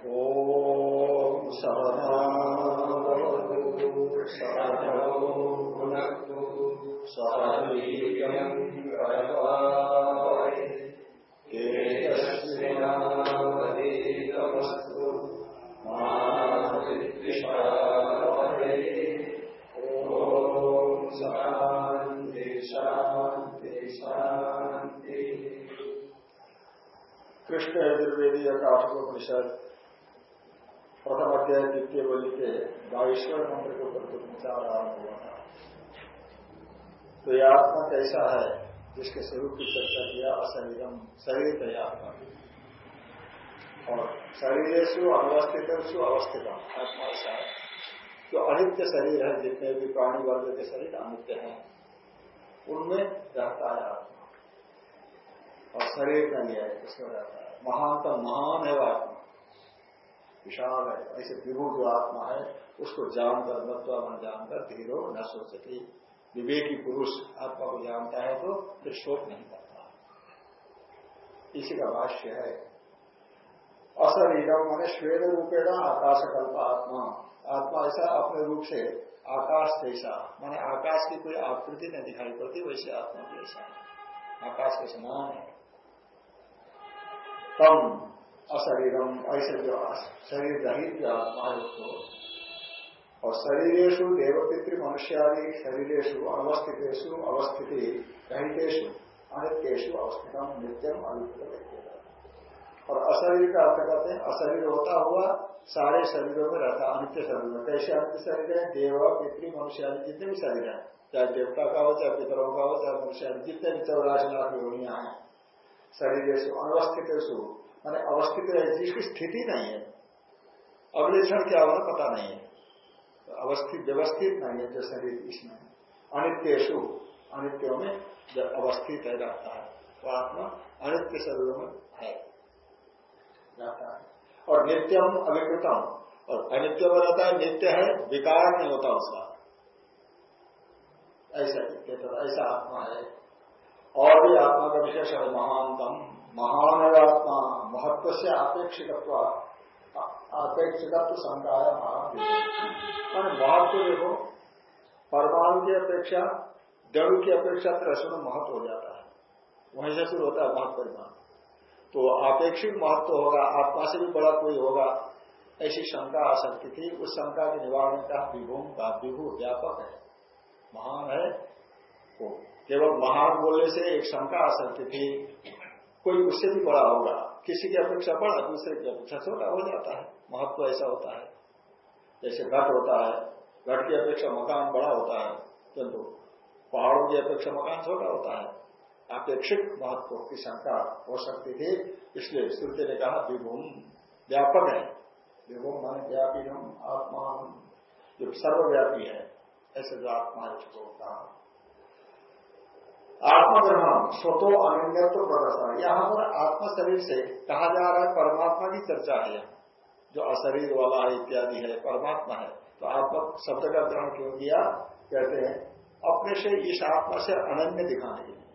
ॐ सहनावतु सहनौ भुनक्तु सह वीर्यम् करवावहै तेजस्विनावधीतमस्तु मा विद्विषावहै ॐ शान्ति शान्ति शान्ति कृष्ण यजुर्वेदीय काठोपनिषद प्रथम अध्याय द्वितीय बलि के बाईश्वर मंत्र के ऊपर कुछ विचार आरंभ हुआ था। तो यह आत्मा कैसा है, जिसके स्वरूप की चर्चा किया, अशरीरम, शरीर है आत्मा और शरीरेशु अवस्थित अवस्थित, आत्मा ऐसा है। जो अनित्य शरीर है, जितने भी प्राणी वर्ग के शरीर अनित्य हैं, उनमें रहता है आत्मा। और शरीर का लिया है उसमें रहता है? महानतम महान है वो आत्मा। विशाल है, ऐसे विभु जो आत्मा है, उसको जानकर, मत्वा मन जानकर धीरो न सोचती। विवेकी पुरुष आत्मा को जानता है तो फिर शोक नहीं करता। इसी का भाष्य है। अशरीरम मैंने श्वेत रूपेण आकाश कल्प आत्मा। आत्मा ऐसा अपने रूप से आकाश जैसा, माने आकाश की कोई आकृति नहीं दिखाई पड़ती, वैसे आत्मा भी ऐसा है आकाश के समान है। तम अशरीरम ऐसे जो शरीर रहित जो आत्मा है उसको और शरीरेशु देवपितृ मनुष्यादि शरीरेशु अवस्थितेशु अवस्थिति रहितेशु अनित्येशु अवस्थितम नित्यम अवित और अशरीर का अर्थ करते हैं, अशरीर होता हुआ सारे शरीरों में रहता अनित्य शरीर। में कैसे अनित्य शरीर है? देव, पितृ मनुष्य जितने भी शरीर है, चाहे देवता का हो, चाहे पितरों का हो, चाहे मनुष्य जितने भी चौरासी लाख योनिया है शरीर अनवस्थित मैंने अवस्थित है जिसकी स्थिति नहीं है। अगले क्षण क्या होना पता नहीं है। अवस्थित, व्यवस्थित नहीं है, जो शरीर इसमें अनित्यशु अनित्यों में जब अवस्थित है, रहता है। तो आत्मा अनित्य शरीरों में है। रहता है। और नित्य हम नित्यम अविकृतम। और अनित्य में रहता है, नित्य है, विकार नहीं होता उसका। ऐसा ऐसा आत्मा है। और भी आत्मा का विशेष है महानतम महान आत्मा महत्व से अपेक्षित अपेक्षित संकाय महान महत्व देखो, परमाणु की अपेक्षा, जड़ की अपेक्षा रसों में महत्व हो जाता है। वहीं से शुरू होता है महत्व परिमाण। तो अपेक्षित महत्व होगा, आत्मा से भी बड़ा कोई होगा, ऐसी शंका आ सकती थी। उस शंका के निवारण का विभूम का विभू व्यापक है। महान है वो। केवल महान बोलने से एक शंका आ सकती थी। कोई उससे भी बड़ा होगा, किसी की अपेक्षा बड़ा, दूसरे की अपेक्षा छोटा हो जाता है। महत्व ऐसा होता है। जैसे घट होता है, घट की अपेक्षा मकान बड़ा होता है, किंतु पहाड़ों की अपेक्षा मकान छोटा होता है। अपेक्षित महत्व की शंका हो सकती थी, इसलिए श्रुति ने कहा, विभूम व्यापक है। विभूम मान व्यापी हम, आत्मा जो सर्वव्यापी है, ऐसे जो आत्मा है कहा। आत्मग्रहण स्वतो अनन्यत्व प्रदर्शन यहाँ पर आत्म शरीर से कहा जा रहा है, परमात्मा की चर्चा है यहाँ। जो अशरीर वाला है इत्यादि है, परमात्मा है। तो आत्मा शब्द का ग्रहण क्यों किया? कहते हैं, अपने से इस आत्मा से अनन्य दिखाने के लिए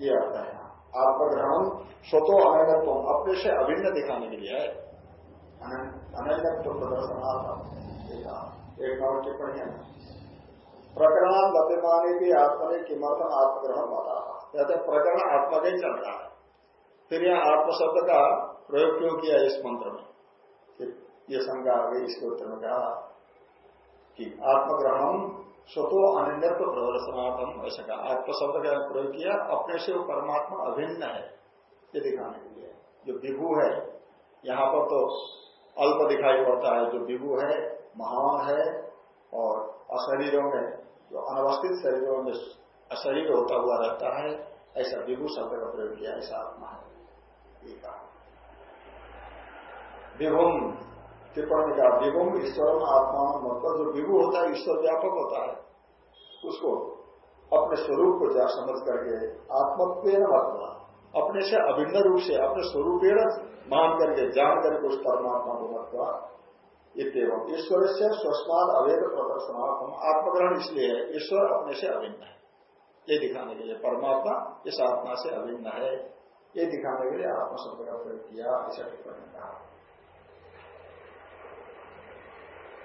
ये आता है। आत्मग्रहण, स्वतो अनन्यत्व, अपने से अभिन्न दिखाने के लिए है। अनन्यत्व प्रदर्शन आत्मा। एक टिप्पणी है। प्रकरण लभ्यमाने भी आत्मा ने किमर्थम आत्मग्रहण बता कहते प्रकरण आत्मा का ही चल रहा है। फिर यहाँ आत्मशब्द का प्रयोग क्यों किया इस मंत्र में? ये शंका आ गई इसके उत्तर में कहा कि आत्मग्रहण स्वतो अनिन्यत्व प्रदर्शनार्थम ऐसा कहा। आत्म शब्द का प्रयोग किया, अपने से परमात्मा अभिन्न है। ये दिखाने के लिए। जो विभू है, यहाँ पर तो अल्प दिखाई पड़ता है। जो विभू है, महान है और अशरीरों में जो अनवस्थित शरीरों में अशरीर होता हुआ रहता है, ऐसा विभू शब्द का प्रयोग किया, ऐसा आत्मा है। विभुम, टिप्पणी का विभुम ईश्वर आत्मा मतलब जो विभू होता है, ईश्वर व्यापक होता है, उसको अपने स्वरूप को जा समझ करके आत्मत्व मतलब अपने से अभिन्न रूप से, अपने स्वरूप मान करके, जान करके उस परमात्मा को महत्व इतम ईश्वर से स्वस्माद अवैध प्रदर्शनात्म आत्मग्रहण इसलिए है ईश्वर अपने से अभिन्न है। ये दिखाने के लिए परमात्मा इस आत्मा से अभिन्न है। ये दिखाने के लिए आत्मा शब्द का प्रयोग किया ऐसा टिप्पणी कहा।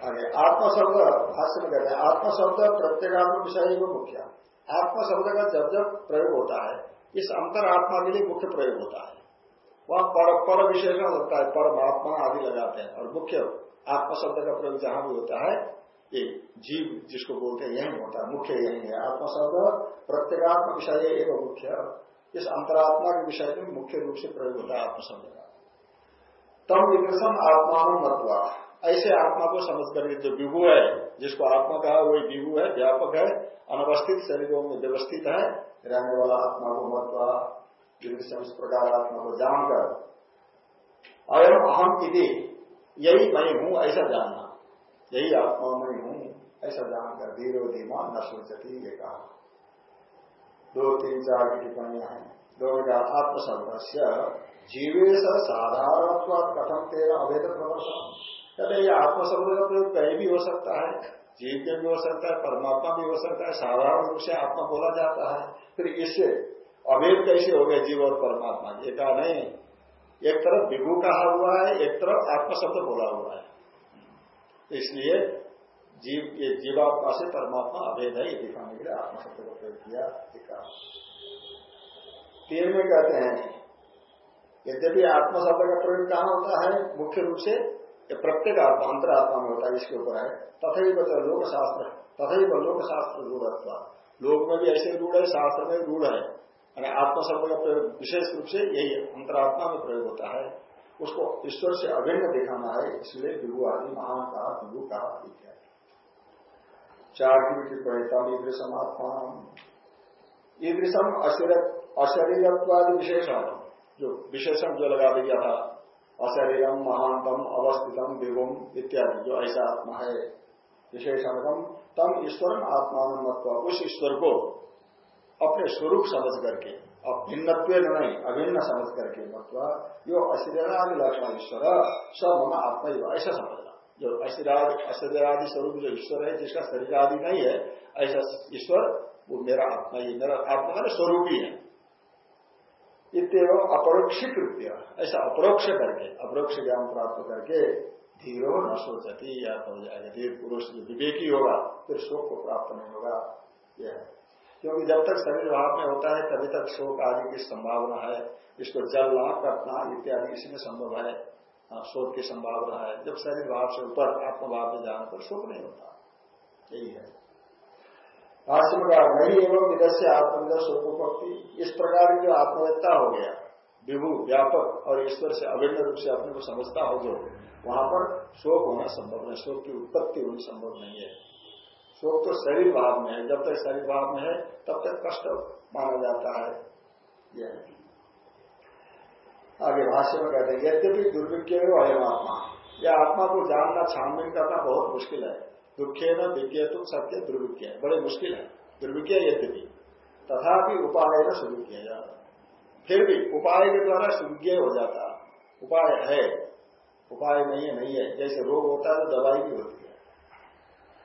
आगे आत्मा शब्द भाष्य में कहते हैं आत्मा शब्द प्रत्येगात्म विषय को मुख्य। आत्मा शब्द का जब जब प्रयोग होता है इस अंतर आत्मा के लिए मुख्य प्रयोग होता है। वहाँ पर, पर विशेषण होता है परमात्मा आदि लगाते हैं और मुख्य आत्मा शब्द का प्रयोग जहाँ भी होता है, ये जीव जिसको बोलते हैं, यही होता है, मुख्य यही है। आत्मा शब्द प्रत्येगात्म विषय एवं मुख्य इस अंतरात्मा के विषय में मुख्य रूप से प्रयोग होता है आत्मा शब्द का तम विकृषम आत्मान मत्वा। ऐसे आत्मा को समझ करके जो विभु है, जिसको आत्मा कहा, वही विभु है, व्यापक है, अनवस्थित शरीरों में व्यवस्थित है, रहने वाला आत्मा को महत्व इस प्रकार आत्मा को जानकर। अयम अहम इति। यही मैं हूँ, ऐसा जानना। यही आत्मा मैं हूँ, ऐसा जानकर धीरो धीमा न सोचती ये कहा। दो, तीन, चार की टिप्पणियाँ हैं। दो आत्मसर्वस्य जीवेश साधारण कथम तेरा अभेद प्रदर्शन कहते ये आत्मा शब्द का प्रयोग कहीं भी हो सकता है। जीव के भी हो सकता है, परमात्मा भी हो सकता है, साधारण रूप से आत्मा बोला जाता है। फिर इससे अभेद कैसे हो गए जीव और परमात्मा? ये कहा नहीं। एक तरफ़ विभु कहा हुआ है, एक तरफ़ आत्मा शब्द बोला हुआ है। इसलिए जीव ये जीवात्मा से परमात्मा अभेद है, ये दिखाने के लिए आत्मा शब्द का प्रयोग किया दिखा तीन में कहते हैं, यद्यपि आत्मा शब्द का प्रयोग कहाँ होता है? मुख्य रूप से प्रत्येक आत्मा अंतरात्मा में होता है, इसके ऊपर है। तथा ही लोक शास्त्र तथा ही लोक शास्त्र रूढ़ लोक में भी ऐसे रूढ़ है, शास्त्र में रूढ़ है। यानी आत्मा शब्द का प्रयोग विशेष रूप से यही अंतरात्मा में प्रयोग होता है। उसको ईश्वर से अभिन्न दिखाना है, इसलिए विभु आदि महान कहा विभु कहा इत्यादि चार की टिप्पणी तम ईदृशम आत्मा ईदृशम अशरीरत्वादि विशेषण, जो विशेषण जो लगा दिया था, अशरीरम महानतम अवस्थितम, विभुम इत्यादि, जो ऐसा आत्मा है। विशेषणकम तम ईश्वर मत्व उस ईश्वर को अपने स्वरूप समझ करके अब भिन्नत्व नहीं, अभिन्न समझ करके मत्व, यो अशरीरादि लक्षण ईश्वर, स मम आत्मा ऐसा समझना। जो अशरीरादि स्वरूप जो ईश्वर है, जिसका शरीर आदि नहीं है, ऐसा ईश्वर, वो मेरा आत्मा ही, मेरा आत्मा मेरा स्वरूप ही है। इतव अपरोक्षित कृत्य ऐसा अपरोक्ष करके, अपरोक्ष ज्ञान प्राप्त करके धीरो न सोचती, या हो जाएगा धीर पुरुष जो विवेकी होगा, फिर शोक को प्राप्त नहीं होगा, यह क्योंकि जब तक शरीर भाव में होता है तभी तक शोक आदि की संभावना है। इसको जल जलना कटना इत्यादि इसमें संभव है। हाँ, शोक की संभावना है। जब शरीर भाव से ऊपर आत्मभाव में जाने पर शोक नहीं होता। यही है। भाष्य में नहीं एवं से आत्मविद स्वरूपोक्ति इस प्रकार की जो आत्मवेत्ता हो गया विभु व्यापक और ईश्वर से अभिन्न रूप से अपने को समझता हो जो वहाँ पर शोक होना संभव नहीं शोक की उत्पत्ति होनी संभव नहीं है। शोक तो शरीर भाव में है। जब तक शरीर भाव में है, तब तक कष्ट माना जाता है। यह आगे भाष्य में कहते हैं, यद्यपि दुर्भिज्ञ अयम आत्मा यह आत्मा को जानना, छानबीन करना बहुत मुश्किल है। दुखे न विज्ञ तुम सत्य दुर्विज्ञ बड़े मुश्किल है। दुर्विज्ञ यद्यपि। तथापि उपाय न सुविज्ञ फिर भी उपाय के द्वारा सुविज्ञ हो जाता। उपाय है। उपाय नहीं है नहीं है। जैसे रोग होता है तो दवाई भी होती है।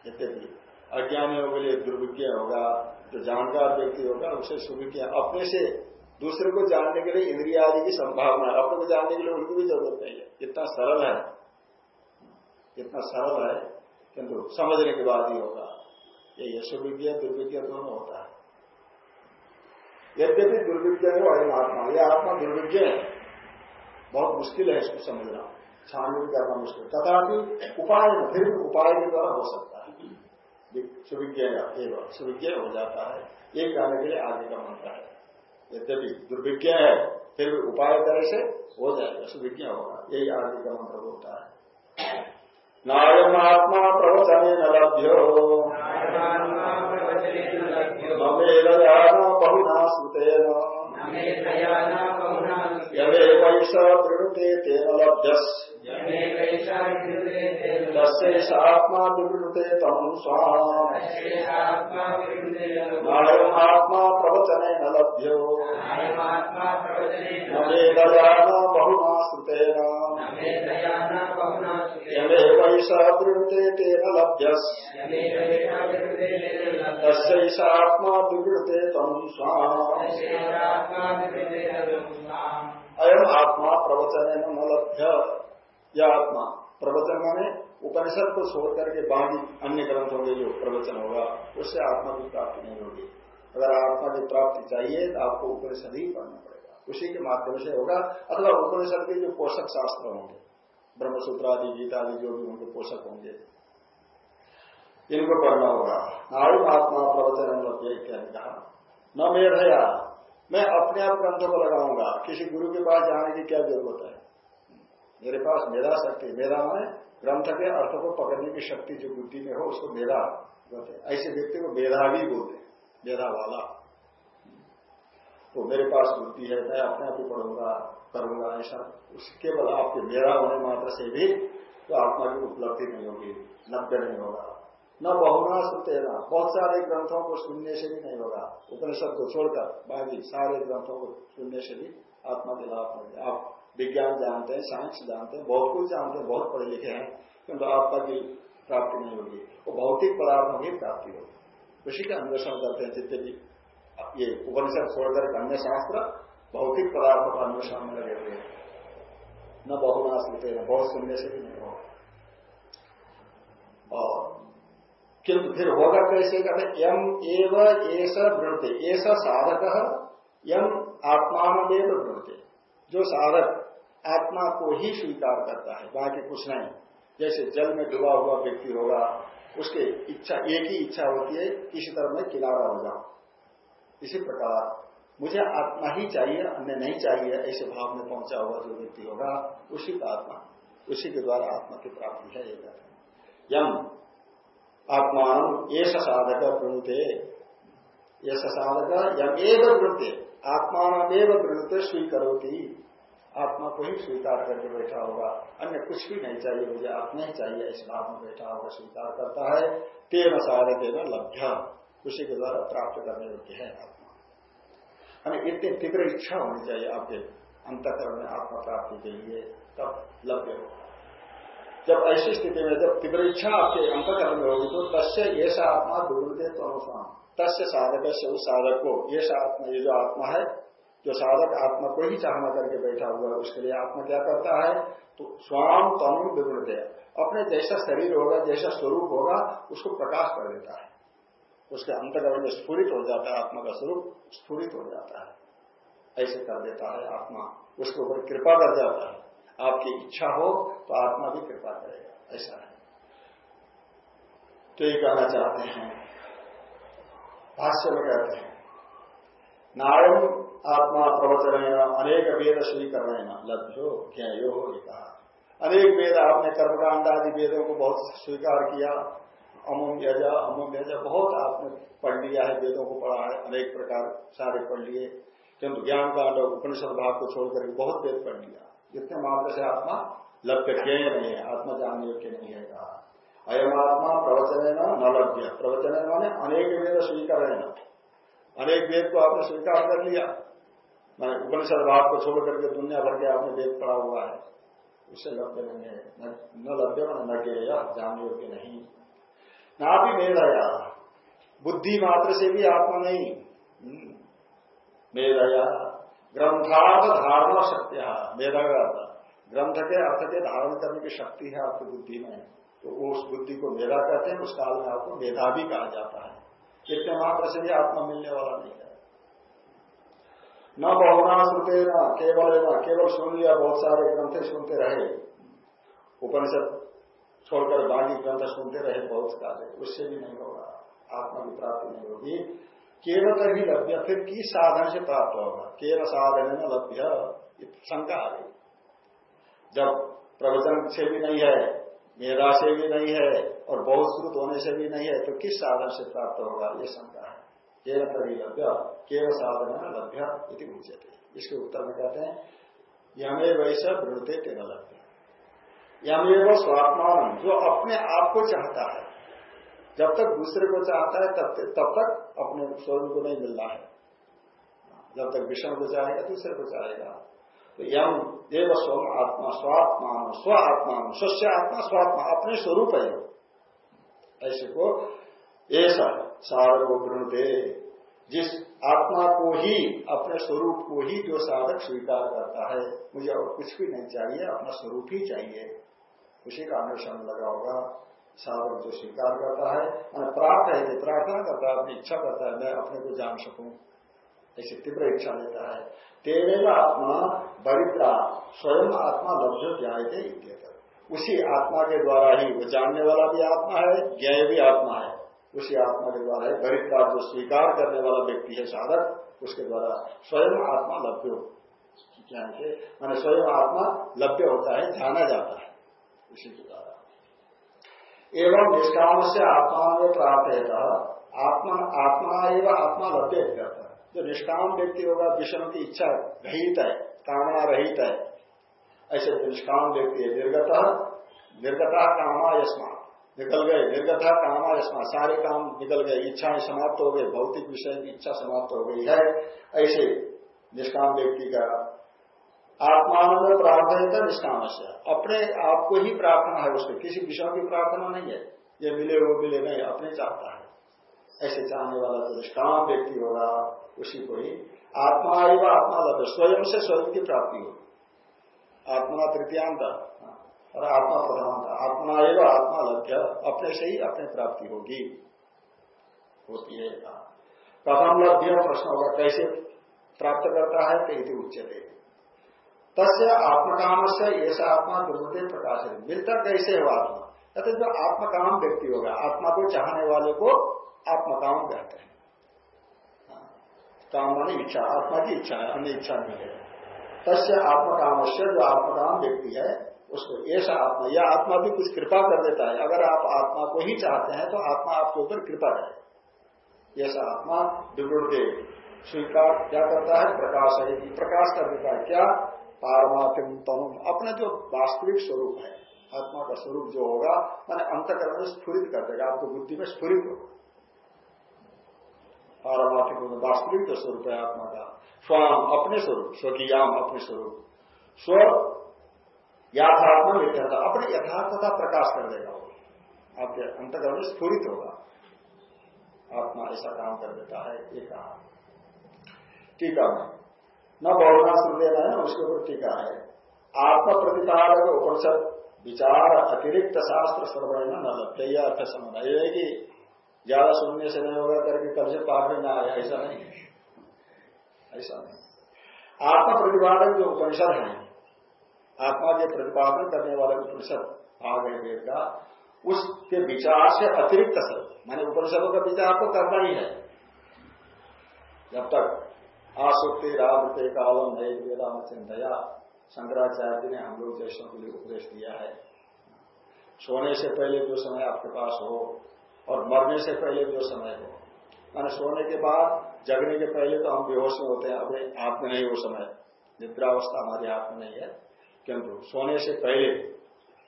यद्यपि। अज्ञानियों के लिए दुर्विज्ञ होगा, जो जानकार व्यक्ति होगा, उसे सुविज्ञ अपने से दूसरे को जानने के लिए इंद्रिया आदि की संभावना है अपने को जानने के लिए उनकी भी ज़रूरत नहीं है। इतना सरल है। इतना सरल है, किंतु समझने के बाद ही होगा। ये यशोविज्ञ दुर्विज्ञ दोनों होता है। यद्यपि दुर्विज्ञ हो अयम आत्मा यह आत्मा दुर्विज्ञ है। बहुत मुश्किल है इसको समझना। छानबीन करना मुश्किल। तथापि उपाय फिर भी उपाय के द्वारा हो सकता सुविज्ञ एवं सुविज्ञ हो जाता है। ये कहने के लिए आगे का मंत्र है। यद्यपि दुर्विज्ञ है फिर भी उपाय तरह से हो जाएगा सुविज्ञ होगा। यही आगे का मंत्र होता है। नायमात्मा प्रवचने न लभ्यो। ममेव बहुना श्रुतेन यमेवैष वृणुते तेन लभ्यस् तस्यैषात्मा विवृणुते तम् स्वात्मा प्रवचने न लभ्यो। ममेदया बहुना श्रुतेन यमेवैष वृणुते तेन लभ्यस्। विवृणुते तम् स्वाम अयम आत्मा प्रवचन न लभ्य। यह आत्मा। प्रवचन माने उपनिषद को छोड़ करके बाकी अन्य ग्रंथों के जो प्रवचन होगा, उससे आत्मा की प्राप्ति नहीं होगी। अगर आत्मा की प्राप्ति चाहिए तो आपको उपनिषद ही पढ़ना पड़ेगा। उसी के माध्यम से होगा, अथवा उपनिषद के जो पोषक शास्त्र होंगे ब्रह्मसूत्र आदि गीता आदि जो भी उनके पोषक होंगे, इनको पढ़ना होगा। नायु आत्मा प्रवचन इत्यादि कहा न मेरा मैं अपने आप ग्रंथों को लगाऊँगा। किसी गुरु के पास जाने की क्या ज़रूरत है? मेरे पास मेरा शक्ति, मेरा मैं ग्रंथ के अर्थ को पकड़ने की शक्ति जो बुद्धि में हो, उसको मेरा बोलते ऐसे व्यक्ति को मेधावी बोलते मेधा वाला। तो मेरे पास बुद्धि है, मैं अपने आप ही पढ़ूँगा, करूँगा, ऐसा। केवल आपके मेरा होने मात्र से भी तो आत्मा की उपलब्धि नहीं होगी नब्य नहीं होगा। न बहुना सुनते ना बहुत सारे ग्रंथों को सुनने से भी नहीं होगा। उपनिषद को छोड़कर बाकी सारे ग्रंथों को सुनने से भी आत्मा के लाभ होंगे आप विज्ञान जानते हैं, साइंस जानते हैं, बहुत कुछ जानते हैं, बहुत पढ़े लिखे हैं, किंतु आत्मा की प्राप्ति नहीं होगी। वो भौतिक पदार्थों की प्राप्ति होगी। उसी का अन्वेषण करते हैं जितने भी ये उपनिषद छोड़कर अन्य शास्त्र भौतिक पदार्थों का अन्वेषण में लगे हुए हैं। न बहुनाश होते न बहुत सुनने से भी नहीं होगा। और किंतु फिर होगा कैसे? कहते यम एव ऐसा वृणते ऐसा साधक, यम आत्मान वृणते। जो साधक आत्मा को ही स्वीकार करता है, बाकी कुछ नहीं। जैसे जल में डूबा हुआ व्यक्ति होगा, उसके इच्छा, एक ही इच्छा होती है, किसी तरह में किनारा हो जाओ। इसी प्रकार, मुझे आत्मा ही चाहिए, अन्य नहीं चाहिए, ऐसे भाव में पहुँचा हुआ जो व्यक्ति होगा, उसी का आत्मा, उसी के द्वारा आत्मा की प्राप्ति है ये यम, आत्मान ये साधक प्रणुते ये साधक यम एक वृणते आत्मान एवं वृणते स्वीकरोती। आत्मा को ही स्वीकार करके बैठा होगा। अन्य कुछ भी नहीं चाहिए, मुझे आत्मा ही चाहिए, इस भाव में बैठा होगा, स्वीकार करता है। तेन सारे तेन लभ्य उसी के द्वारा प्राप्त करने योग्य है आत्मा। हमें इतनी तीव्र इच्छा होनी चाहिए आपके अंतकरण में आत्मा प्राप्ति के लिए, तब लभ्य होगा। जब ऐसी स्थिति में जब तीव्र इच्छा आपके अंतकरण में होगी तो तस्य ऐसा आत्मा दुर्दे तो अनुसार तस्य साधक से उस साधक को ये आत्मा, ये जो आत्मा है जो साधक आत्मा को ही चाहना करके बैठा हुआ है, उसके लिए आत्मा क्या करता है? तो स्वाम तनु विवृत। है अपने जैसा शरीर होगा, जैसा स्वरूप होगा, उसको प्रकाश कर देता है। उसके अंतर्गत में स्फूरित हो जाता है, आत्मा का स्वरूप स्फूरित हो जाता है। ऐसे कर देता है आत्मा। उसके ऊपर कृपा कर जाता है। आपकी इच्छा हो तो आत्मा भी कृपा करेगा। ऐसा है। तो ये कहना चाहते हैं। भाष्य में कहते हैं नारायण आत्मा प्रवचन अनेक वेद स्वीकरण लभ्यो ज्ञो हो कहा। अनेक वेद आपने कर्मकांड आदि वेदों को बहुत स्वीकार किया। अमुम यजा अमुम यजा, बहुत आपने पढ़ लिया है, वेदों को पढ़ा है, अनेक प्रकार सारे पढ़ लिए। किंतु ज्ञान कांड और उपनिषद भाग को छोड़कर बहुत वेद पढ़ लिया। जितने मात्र से आत्मा लभ्य ज्ञ नहीं है, आत्मा जानने योग्य नहीं है कहा। अयम आत्मा प्रवचन न लभ्य। प्रवचन माने अनेक वेद स्वीकार अनेक वेद को आपने स्वीकार कर लिया। मैं उपनिषद भाव को छोड़ करके दुनिया भर के आपने वेद पड़ा हुआ है। उससे लभ्य नहीं है। न लभ्य मन न गेय जान योग्य नहीं। ना भी मेरा बुद्धि मात्र से भी आत्मा नहीं। हम्म। मेरा ग्रंथार्थ धारणा शक्ति मेरा ग्रंथ के अर्थ के धारण करने की शक्ति है आपकी बुद्धि में। तो उस बुद्धि को मेधा कहते हैं, उस काल में आपको मेधा भी कहा जाता है। इतने मात्र से भी आत्मा मिलने वाला नहीं है। न बहुना सुनते न केवल न केवल सुन लिया बहुत सारे ग्रंथ सुनते रहे। उपनिषद छोड़कर बाकी ग्रंथ सुनते रहे बहुत सारे, उससे भी नहीं होगा, आत्मा की प्राप्ति नहीं होगी। केवल तभी लभ्य, फिर किस साधन से प्राप्त होगा? केवल साधन न लभ्य शंका आ गई। जब प्रवचन से भी नहीं है मेरा से भी नहीं है, और बहुत श्रुत होने से भी नहीं है तो किस साधन से प्राप्त होगा? ये शंका। केवल तभी लभ्य केवल साधन लभ्य इति इसके उत्तर में कहते हैं यमे वैसे वृणते तेना लभ्य। यमेव स्वात्मान, जो अपने आप को चाहता है। जब तक दूसरे को चाहता है, तब तब तक अपने स्वरूप को नहीं मिलना है। जब तक विषम को चाहेगा, दूसरे को चाहेगा। तो यम देव स्व आत्मा, स्वात्मान, स्व आत्मा स्वस्थ आत्मा, स्वात्मा, अपने स्वरूप है। ऐसे को ऐसा साधक वृणते जिस आत्मा को ही, अपने स्वरूप को ही जो साधक स्वीकार करता है, मुझे और कुछ भी नहीं चाहिए, अपना स्वरूप ही चाहिए। उसी का अन्वेषण लगा होगा। साधक जो स्वीकार करता है प्राप्त है प्रार्थना करता है, अपनी इच्छा करता है, मैं अपने को जान सकूँ। ऐसी तीव्र इच्छा लेता है। तेरे आत्मा बरिद्रा, स्वयं आत्मा लब्ध ज्ञाते उसी आत्मा के द्वारा ही वो जानने वाला भी आत्मा है ज्ञाय भी आत्मा है। उसी आत्मा के द्वारा ही। बरिद्रा जो स्वीकार करने वाला व्यक्ति है साधक, उसके द्वारा स्वयं आत्मा लभ्य ज्ञान के मैंने स्वयं आत्मा लभ्य होता है, जाना जाता है। उसी के द्वारा। एवं निष्काम से आत्मा में प्राप्त है आत्मा आत्मा एवं आत्मा लभ्य करता जो निष्काम व्यक्ति होगा विषयों की इच्छा रहित है, कामना रहित है। ऐसे निष्काम व्यक्ति है, निर्गत, निर्गता कामा यशमा निकल गए, निर्गता कामा यशमा सारे काम निकल गए, इच्छाएँ समाप्त हो गई, भौतिक विषय की इच्छा समाप्त हो गई है। ऐसे निष्काम व्यक्ति का आत्मान में प्रार्थना निष्काम से। अपने आप को ही प्रार्थना है उसके, किसी विषय की प्रार्थना नहीं है। ये मिले वो मिले नहीं, अपने चाहता है। ऐसे चाहने वाला जो निष्काम व्यक्ति होगा, उसी को ही आत्मा आत्मा लभ्य स्वयं से स्वयं की प्राप्ति होगी। आत्मा तृतीयांत। और आत्मा प्रधान आत्मा एवं आत्मा लभ्य अपने से ही अपने प्राप्ति होगी। होती है कथम लभ्य प्रश्न होगा, कैसे प्राप्त करता है तो उच्चते तस्य आत्मकाम से ऐसा आत्मा दुर्मते प्रकाश है मिलता कैसे है आत्मा? कहते जो आत्मकाम व्यक्ति होगा, आत्मा को चाहने वाले को आत्मकाम कहते हैं। हाँ। काम मानी इच्छा, आत्मा की इच्छा है, अन्य इच्छा नहीं है। तस्य आत्मकाम से जो आत्मकाम व्यक्ति है उसको ऐसा आत्मा, या आत्मा भी कुछ कृपा कर देता है, अगर आप आत्मा को ही चाहते हैं तो आत्मा आपके ऊपर कृपा है ऐसा आत्मा विवृद्धि स्वीकार, क्या करता है? प्रकाश है प्रकाश कर देता है। क्या? पारमात्म तनु अपना जो वास्तविक स्वरूप है, आत्मा का स्वरूप जो होगा, मैंने अंतकरण में स्फुरित कर देगा, आपको बुद्धि में स्फुरित होगा। पारमात्मिक वास्तविक जो स्वरूप है आत्मा का स्वाम अपने स्वरूप स्वकीयाम अपने स्वरूप। स्व यथात्मा मिथ्याता अपने यथार्थता प्रकाश कर देगा वो। आपके अंतकरण में स्फुरित होगा, आत्मा ऐसा काम कर देता है, ये कहा। टीका में। न बहुना देना है, उसके ऊपर टीका है। आत्म प्रतिपादक उपनिषद विचार अतिरिक्त शास्त्र श्रवण न लगते यह अर्थ समझना यह है कि ज़्यादा सुनने से नहीं होगा करके कल से पाठ में ना आया, ऐसा नहीं ऐसा नहीं आत्म प्रतिपादक जो उपनिषद है आत्मा के प्रतिपादन करने वाले उपनिषद भाग है वेद का उसके विचार से अतिरिक्त सब। मैंने उपनिषदों का विचार तो करना ही है। जब तक आसुक्ति रावते कालम है वेदाम चिंतया, शंकराचार्य जी ने हम लोग जैसों के लिए उपदेश दिया है। सोने से पहले जो समय आपके पास हो और मरने से पहले जो समय हो। मैंने सोने के बाद, जगने के पहले तो हम बेहोश में होते हैं। अपने हाथ में नहीं वो समय। निद्रावस्था हमारे हाथ में नहीं है। किंतु सोने से पहले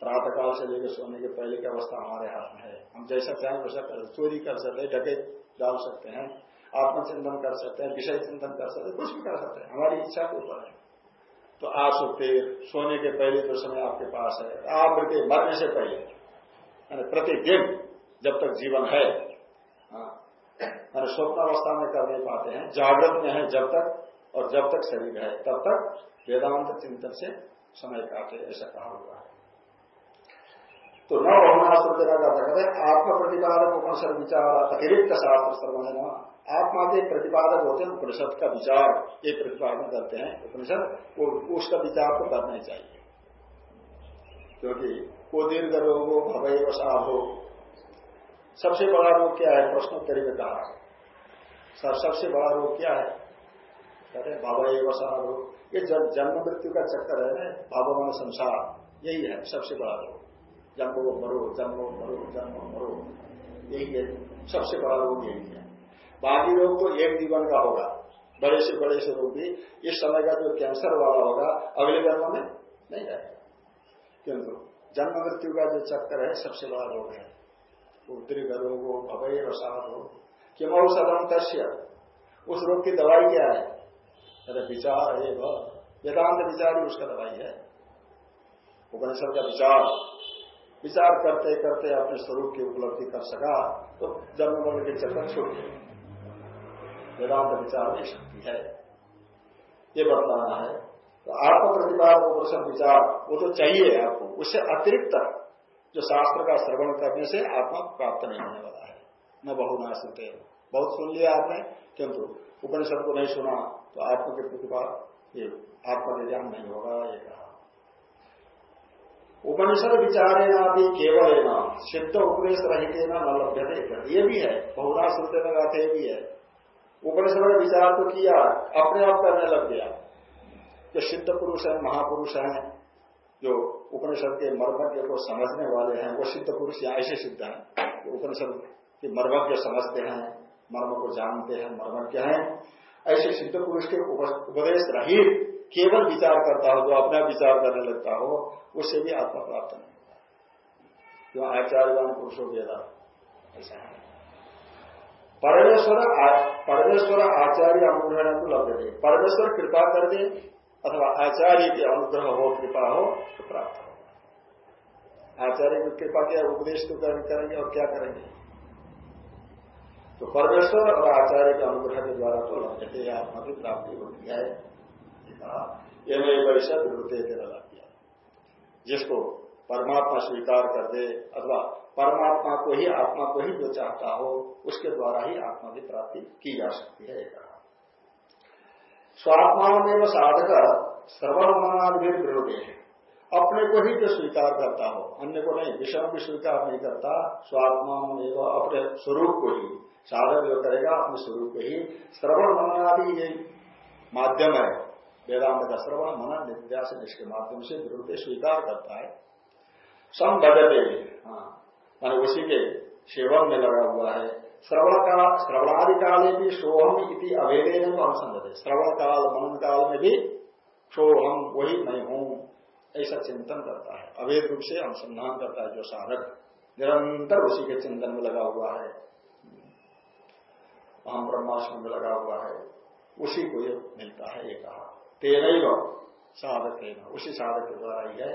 प्रातः काल से लेकर सोने के पहले की अवस्था हमारे हाथ में है। हम जैसा चाहें वैसा कर चोरी कर सकते हैं डके डाल सकते हैं आत्मचिंतन कर सकते हैं विषय चिंतन कर सकते हैं कुछ भी कर सकते हैं। हमारी इच्छा के ऊपर है। तो आप सुखते सोने के पहले जो समय आपके पास है आप मृत्य मरने से पहले प्रतिदिन जब तक जीवन है हाँ, स्वप्न अवस्था में कर नहीं पाते हैं जागृत में है जब तक और जब तक शरीर है तब तक वेदांत चिंतन से समय काटे ऐसा कहा हुआ है। तो न बहुनाश्र का कहते आत्म प्रतिपादक उपनिषद विचार अतिरिक्त शास्त्र सर्वजन। आत्मा के प्रतिपादक होते हैं उपनिषद का विचार एक प्रतिपादन करते हैं। उपनिषद, वो, उसका विचार तो करना ही चाहिए। क्योंकि वो दीर्घ रोग हो भवय हो सबसे बड़ा रोग क्या है? प्रश्नोत्तरी में कहा। सर, सबसे बड़ा रोग क्या है? कहते हैं भवय वसा रोग ये जब जन्म मृत्यु का चक्कर है ना संसार, यही है, सबसे बड़ा रोग। जन्मो मरो जन्मो मरो जन्मो मरो। यही है, सबसे बड़ा रोग यही है। बाकी रोग तो एक जीवन का होगा। बड़े से बड़े से रोग भी। इस समय का जो कैंसर वाला होगा, अगले जन्म में नहीं रहेगा किंतु जन्म मृत्यु का जो चक्कर है, सबसे बड़ा रोग है। उत्तरी का रोग हो भवय रसाद हो किम तस्य उस रोग की दवाई क्या है? अरे विचार है वेदांत विचार ही उसका दवाई है। उपनिषद का विचार। विचार करते करते अपने स्वरूप की उपलब्धि कर सका तो जन्म मरण के चक्कर छूट गए। वेदांत विचार में शक्ति है। ये बताना है। तो आत्म प्रतिपाद उपनिषद विचार, वो तो चाहिए आपको, उससे अतिरिक्त जो शास्त्र का श्रवण करने से आत्मा प्राप्त नहीं होने वाला है। न बहुना सुनते बहुत सुन लिया आपने, किंतु उपनिषद को नहीं सुना तो आत्मा के कृपा ये आत्मा ज्ञान नहीं होगा, ये कहा। उपनिषद विचारेना भी केवल है ना सिद्ध उपदेश रहित न लभ्य ये भी है बहुना सुनते में भी है। उपनिषद का विचार तो किया, अपने आप करने लग गया। जो सिद्ध पुरुष है, महापुरुष है, जो उपनिषद के मर्मज्ञ को समझने वाले हैं, वो सिद्ध पुरुष या ऐसे सिद्ध हैं, जो उपनिषद के मर्मज्ञ समझते हैं। मर्म को जानते हैं मर्मज्ञ हैं? ऐसे सिद्ध पुरुष के उपदेश रहित केवल विचार करता हो, जो अपना विचार करने लगता हो, उससे भी आत्मा प्राप्त नहीं होगा जो आचार्यवान पुरुषों वेदा ऐसा है। परमेश्वर परमेश्वर आचार्य अनुग्रह को लग दे परमेश्वर कृपा कर दे, अथवा आचार्य के अनुग्रह हो, कृपा हो तो प्राप्त होगा। आचार्य की कृपा किया, उपदेश तो करेंगे और क्या करेंगे? तो परमेश्वर और आचार्य के अनुग्रह के द्वारा तो लग आत्मा की प्राप्ति होती है। ये मैं परिषद विरुद्ध तेरा किया। जिसको परमात्मा स्वीकार कर दे अथवा परमात्मा को ही आत्मा को ही जो चाहता हो, उसके द्वारा ही आत्मा की प्राप्ति की जा सकती है। कहा स्वात्माओं में साधक श्रवण मनादि विरोधी है। अपने को ही जो स्वीकार करता हो, अन्य को नहीं विषय भी स्वीकार नहीं करता स्वात्माओं में अपने स्वरूप को ही साधक जो करेगा, अपने स्वरूप को ही श्रवण मननादि ये माध्यम है। वेदांत का श्रवण मनन निध्यास जिसके माध्यम से विरुद्ध स्वीकार करता है। संबदते हाँ मान उसी के सेवन में लगा हुआ है। श्रवण काल, श्रवणादि काल भी सोहम इति अभेदे अनुसंध श्रवण काल, मनन काल में भी सोहम वही मैं हूँ, ऐसा चिंतन करता है। अवैध रूप से अनुसंधान करता है जो साधक। निरंतर उसी के चिंतन में लगा हुआ है। अहम ब्रह्माष्टम में लगा हुआ है, उसी को ये मिलता है, ये कहा। तेन साधक उसी साधक के द्वारा ही है।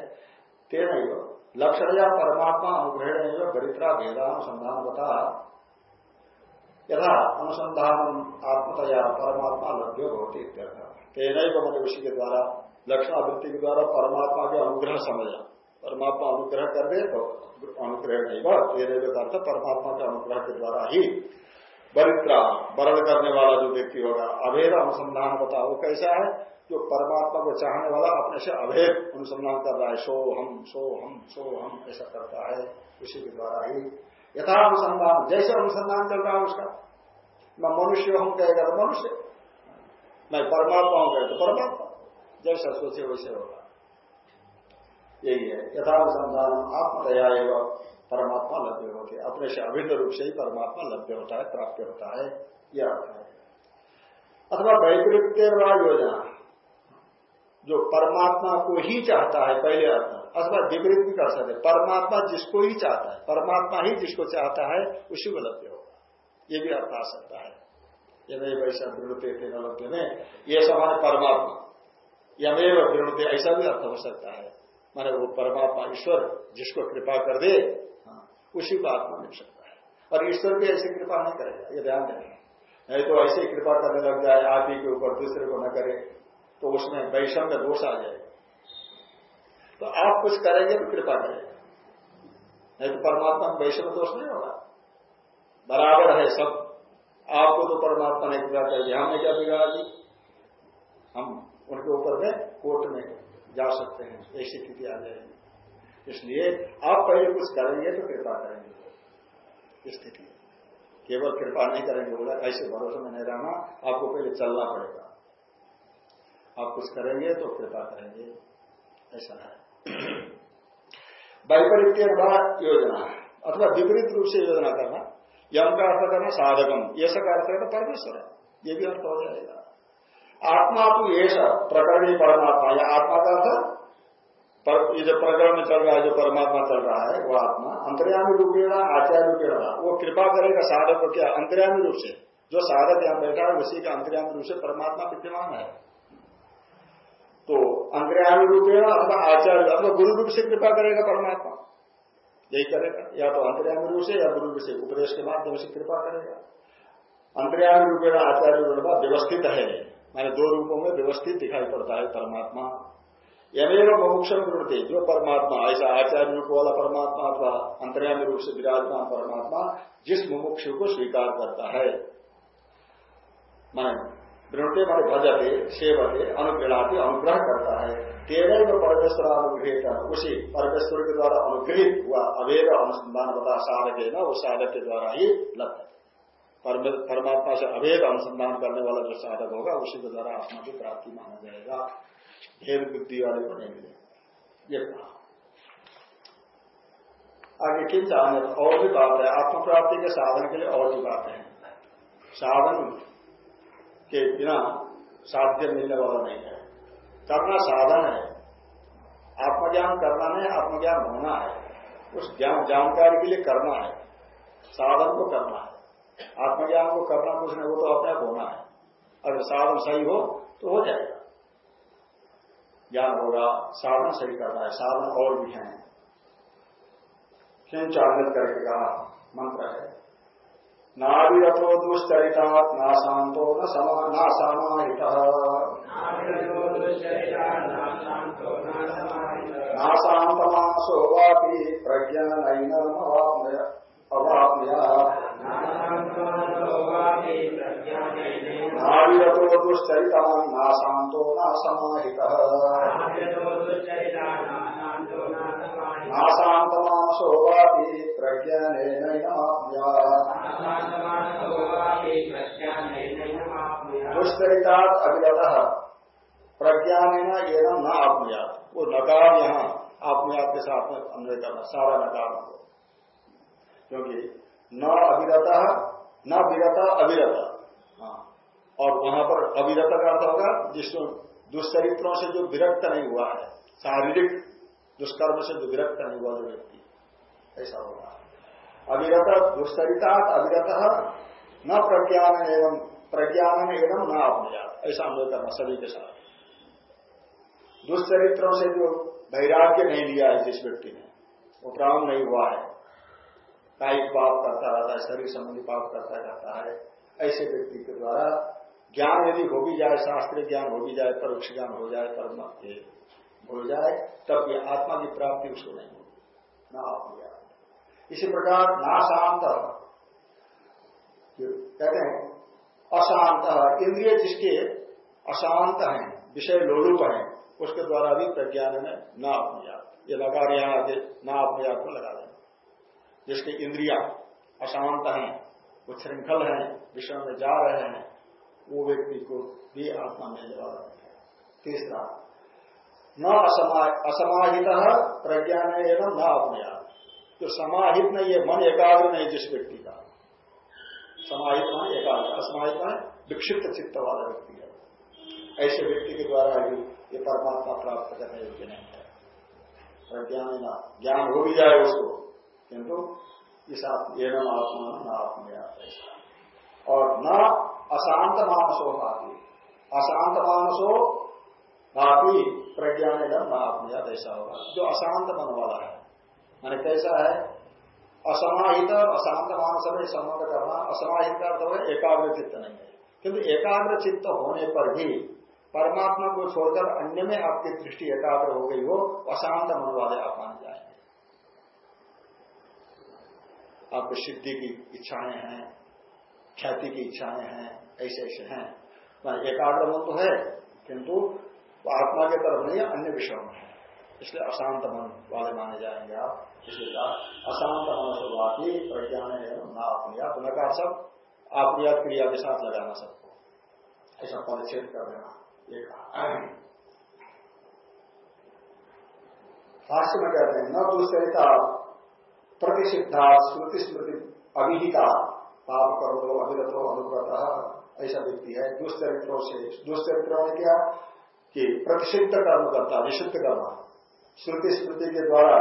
तेन लक्षण या परमात्मा अनुग्रहण गरित्रा भेदानुसंधान बता यथा अनुसंधान आत्मतया परमात्मा लभ्य होती तेन मतलब उसी के द्वारा, लक्षणावृत्ति के द्वारा परमात्मा के अनुग्रह समझा परमात्मा अनुग्रह कर दे तो अनुग्रह नहीं बा तेरे अर्थ परमात्मा के अनुग्रह के द्वारा ही बरित्रा वरण करने वाला जो व्यक्ति होगा, अभेद अनुसंधान बता वो कैसा है? जो परमात्मा को चाहने वाला अपने से अभेद अनुसंधान कर रहा है सो हम सो हम सो हम ऐसा करता है, उसी के द्वारा ही यथा अनुसंधान, जैसे अनुसंधान चल रहा है उसका। मैं मनुष्य हूँ कहेगा तो मनुष्य मैं परमात्मा हूँ कहे तो परमात्मा, जैसा सोचे वैसे होगा। यही है यथानुसंधान आत्मदया एवं परमात्मा लभ्य होते अपने से अभिन्न रूप से ही परमात्मा लभ्य होता है प्राप्त होता है यह अर्थ है। अथवा वैपरीत्य योजना। जो परमात्मा को ही चाहता है पहले अर्थ। अथवा विपरीत भी कर सकते परमात्मा जिसको ही चाहता है परमात्मा ही जिसको चाहता है उसी को लभ्य होगा। ये भी अर्थ आ सकता है। यमे वैसा विरुते थे लभ्य में ये समान परमात्मा। यमेव विरुते ऐसा भी अर्थ हो सकता है। माने वो परमात्मा ईश्वर जिसको कृपा कर दे हाँ, उसी को आत्मा मिल सकता है। और ईश्वर भी ऐसी कृपा नहीं करेगा, ये ध्यान देना नहीं तो ऐसे कृपा करने लग जाए आप ही के ऊपर दूसरे को न करे तो उसमें वैषम वैषम्य दोष आ जाएगा। तो आप कुछ करेंगे तो कृपा करेगा। नहीं तो परमात्मा में दोष नहीं होगा। बराबर है सब। आपको तो परमात्मा ने कृपा कर दिया, हमने क्या बिगाड़ा दी? हम उनके ऊपर में कोर्ट में जा सकते हैं, ऐसी स्थिति आ जाएगी। इसलिए आप पहले कुछ करेंगे तो कृपा करेंगे। स्थिति केवल कृपा नहीं करेंगे, बोला, ऐसे भरोसे में नहीं रहना, आपको पहले चलना पड़ेगा। आप कुछ करेंगे तो कृपा करेंगे। ऐसा है। वैपरीत्य योजना। अथवा विपरीत रूप से योजना करना। यम का अर्थ करना साधकम। ये सब अर्थ करना परमेश्वर है। ये भी अर्थ हो जाएगा। आत्मा तो ये सब प्रकरणी परमात्मा या आत्मा का अर्थ पर ये जो प्रकरण में चल रहा है, जो परमात्मा चल रहा है, वो आत्मा अंतर्यामी रूपेण आचार्य रूपेण वो कृपा करेगा साधक को क्या? अंतर्यामी रूप से। जो साधक यहाँ बैठा है, उसी का अंतर्यामी रूप से परमात्मा विद्यमान है। तो अंग्रहामी रूपेण अथवा आचार्य अथवा गुरु रूप से कृपा करेगा परमात्मा। यही करेगा। या तो अंतर्यामी रूप से, या गुरु रूप से, उपदेश के माध्यम से कृपा करेगा। अंतर्यामी रूपेण आचार्य व्यवस्थित है। मैंने दो रूपों में व्यवस्थित दिखाई पड़ता है परमात्मा। यमेव मुमुक्ष प्रवृत्ति जो परमात्मा, ऐसा आचार्य रूप वाला परमात्मा अथवा अंतर्यामी रूप से विराजमान परमात्मा, जिस मुमुक्ष को स्वीकार करता है। मैं वृणते मान भजते, सेवते, अनुग्रहाती, अनुग्रह करता है। तेरह जो परमेश्वर अनुग्रहित उसी परमेश्वर के द्वारा अनुग्रहित हुआ अवेद अनुसंधान बता साधक है ना उस साधक के द्वारा ही लब्ध। परमात्मा से अवेद अनुसंधान करने वाला जो साधक होगा, उसी के द्वारा आत्मा की प्राप्ति माना जाएगा। भेद बुद्धि वाले बनेंगे ये कहा। आगे किन चाहने और भी बात है। आत्म प्राप्ति के साधन के लिए और भी बातें हैं। साधन के बिना साध्य मिलने वाला नहीं है। करना साधन है। आत्मज्ञान करना नहीं आत्मज्ञान होना है। उस ज्ञान जानकारी के लिए करना है। साधन को करना है। आत्मज्ञान को करना कुछ नहीं, वो तो अपने आप होना है। अगर साधन सही हो तो हो जाएगा। ज्ञान होगा साधन सही करना है, साधन और भी हैं। क्यों चालित करके कहा? मंत्र है। नाविरतो दुष्चरिता ना शांतो न समा, ना समाहित। ना शांतमासो वापी प्रज्ञा नैनम अवाप्या नाविरतो दुश्चरितान् नाशान्तो न समाहितः नाशान्तमानसो वापि प्रज्ञानेनैनमाप्नुयात् दुष्चरितात् अविरतः। प्रज्ञान एनम न आत्मयात वो नकार यहाँ आत्मयात के साथ में अन्वय करना, सारा नकार क्योंकि न अविरत न विरत अविरत। हाँ। और वहाँ पर अविरत का अर्थ होगा जिसको दुष्चरित्रों से जो विरक्त नहीं हुआ है शारीरिक दुष्कर्म से जो विरक्त नहीं हुआ जो व्यक्ति ऐसा होगा। अविरत दुष्चरिता अविरत न प्रज्ञान एवं प्रज्ञान एवं न अपने ऐसा अनुभव करना सभी के साथ। दुष्चरित्रों से जो वैराग्य नहीं लिया है जिस व्यक्ति ने वो प्राण नहीं हुआ है कायिक पाप करता रहता है, शरीर संबंधी पाप करता रहता है। ऐसे व्यक्ति के द्वारा ज्ञान यदि हो भी जाए, शास्त्रीय ज्ञान हो भी जाए, परोक्ष ज्ञान हो जाए कर्म हो जाए, तब ये आत्मा की प्राप्ति उसको नहीं होगी ना आत्मज्ञान इसी प्रकार ना शांत कहते हैं, अशांत। इंद्रिय जिसके अशांत हैं, विषय लोलुप हैं, उसके द्वारा भी प्रज्ञान में न आत्मजात ये लगा रहे आगे, न आत्मजात को लगा दें जिसके इंद्रिया अशांत हैं, वो श्रृंखल हैं विषय में जा रहे हैं, वो व्यक्ति को भी आत्मा मिलने वाला है। तीसरा, न असमाहित प्रज्ञान एवं न अपने जो समाहित नहीं है, मन एकाग्र नहीं जिस व्यक्ति का। समाहित मन एकाग्र, असमाहित मन विक्षिप्त चित्त वाला व्यक्ति है। ऐसे व्यक्ति के द्वारा ही ये परमात्मा प्राप्त करने योग्य नहीं है। प्रज्ञान ज्ञान हो भी जाए उसको किंतु इस एवं आत्मा न आत्मया और न अशांत मानसो भाती। अशांत मानसो भाती प्रज्ञान न आत्मया ऐसा होगा। जो अशांत मन वाला है, मैंने कैसा है? असमाहित और अशांत मानस में संबंध करना, असमाहित का अर्थ है एकाग्र चित्त नहीं है। किंतु एकाग्र चित्त होने पर भी परमात्मा को छोड़कर अन्य में आपकी दृष्टि एकाग्र हो गई हो, अशांत मन वाले आप मान जाए। आपको सिद्धि की इच्छाएँ हैं, ख्याति की इच्छाएँ हैं, ऐसे ऐसे हैं। एकाग्र मन तो है, किंतु आत्मा के तरफ़ नहीं, अन्य विषयों में है। इसलिए अशांत मन वाले माने जाएँगे आप इसलिए कहा अशांत मन से वाकी प्रज्ञान ना अपनिया नकार सब आपनियात क्रिया के साथ लगाना सबको। ऐसा परिच्छेद कर देना, ये कहा। भाष्य में कहते हैं, न दूसरे प्रतिषिद्धा स्मृति स्मृति अभिहिता पाप करो अभिरतो, अनुव्रत, ऐसा व्यक्ति है। दुष्चरित्रों से, दुष्चरित्रों ने क्या? कि प्रतिषिद्ध कर्म करता, निषिद्ध कर्म। श्रुति स्मृति के द्वारा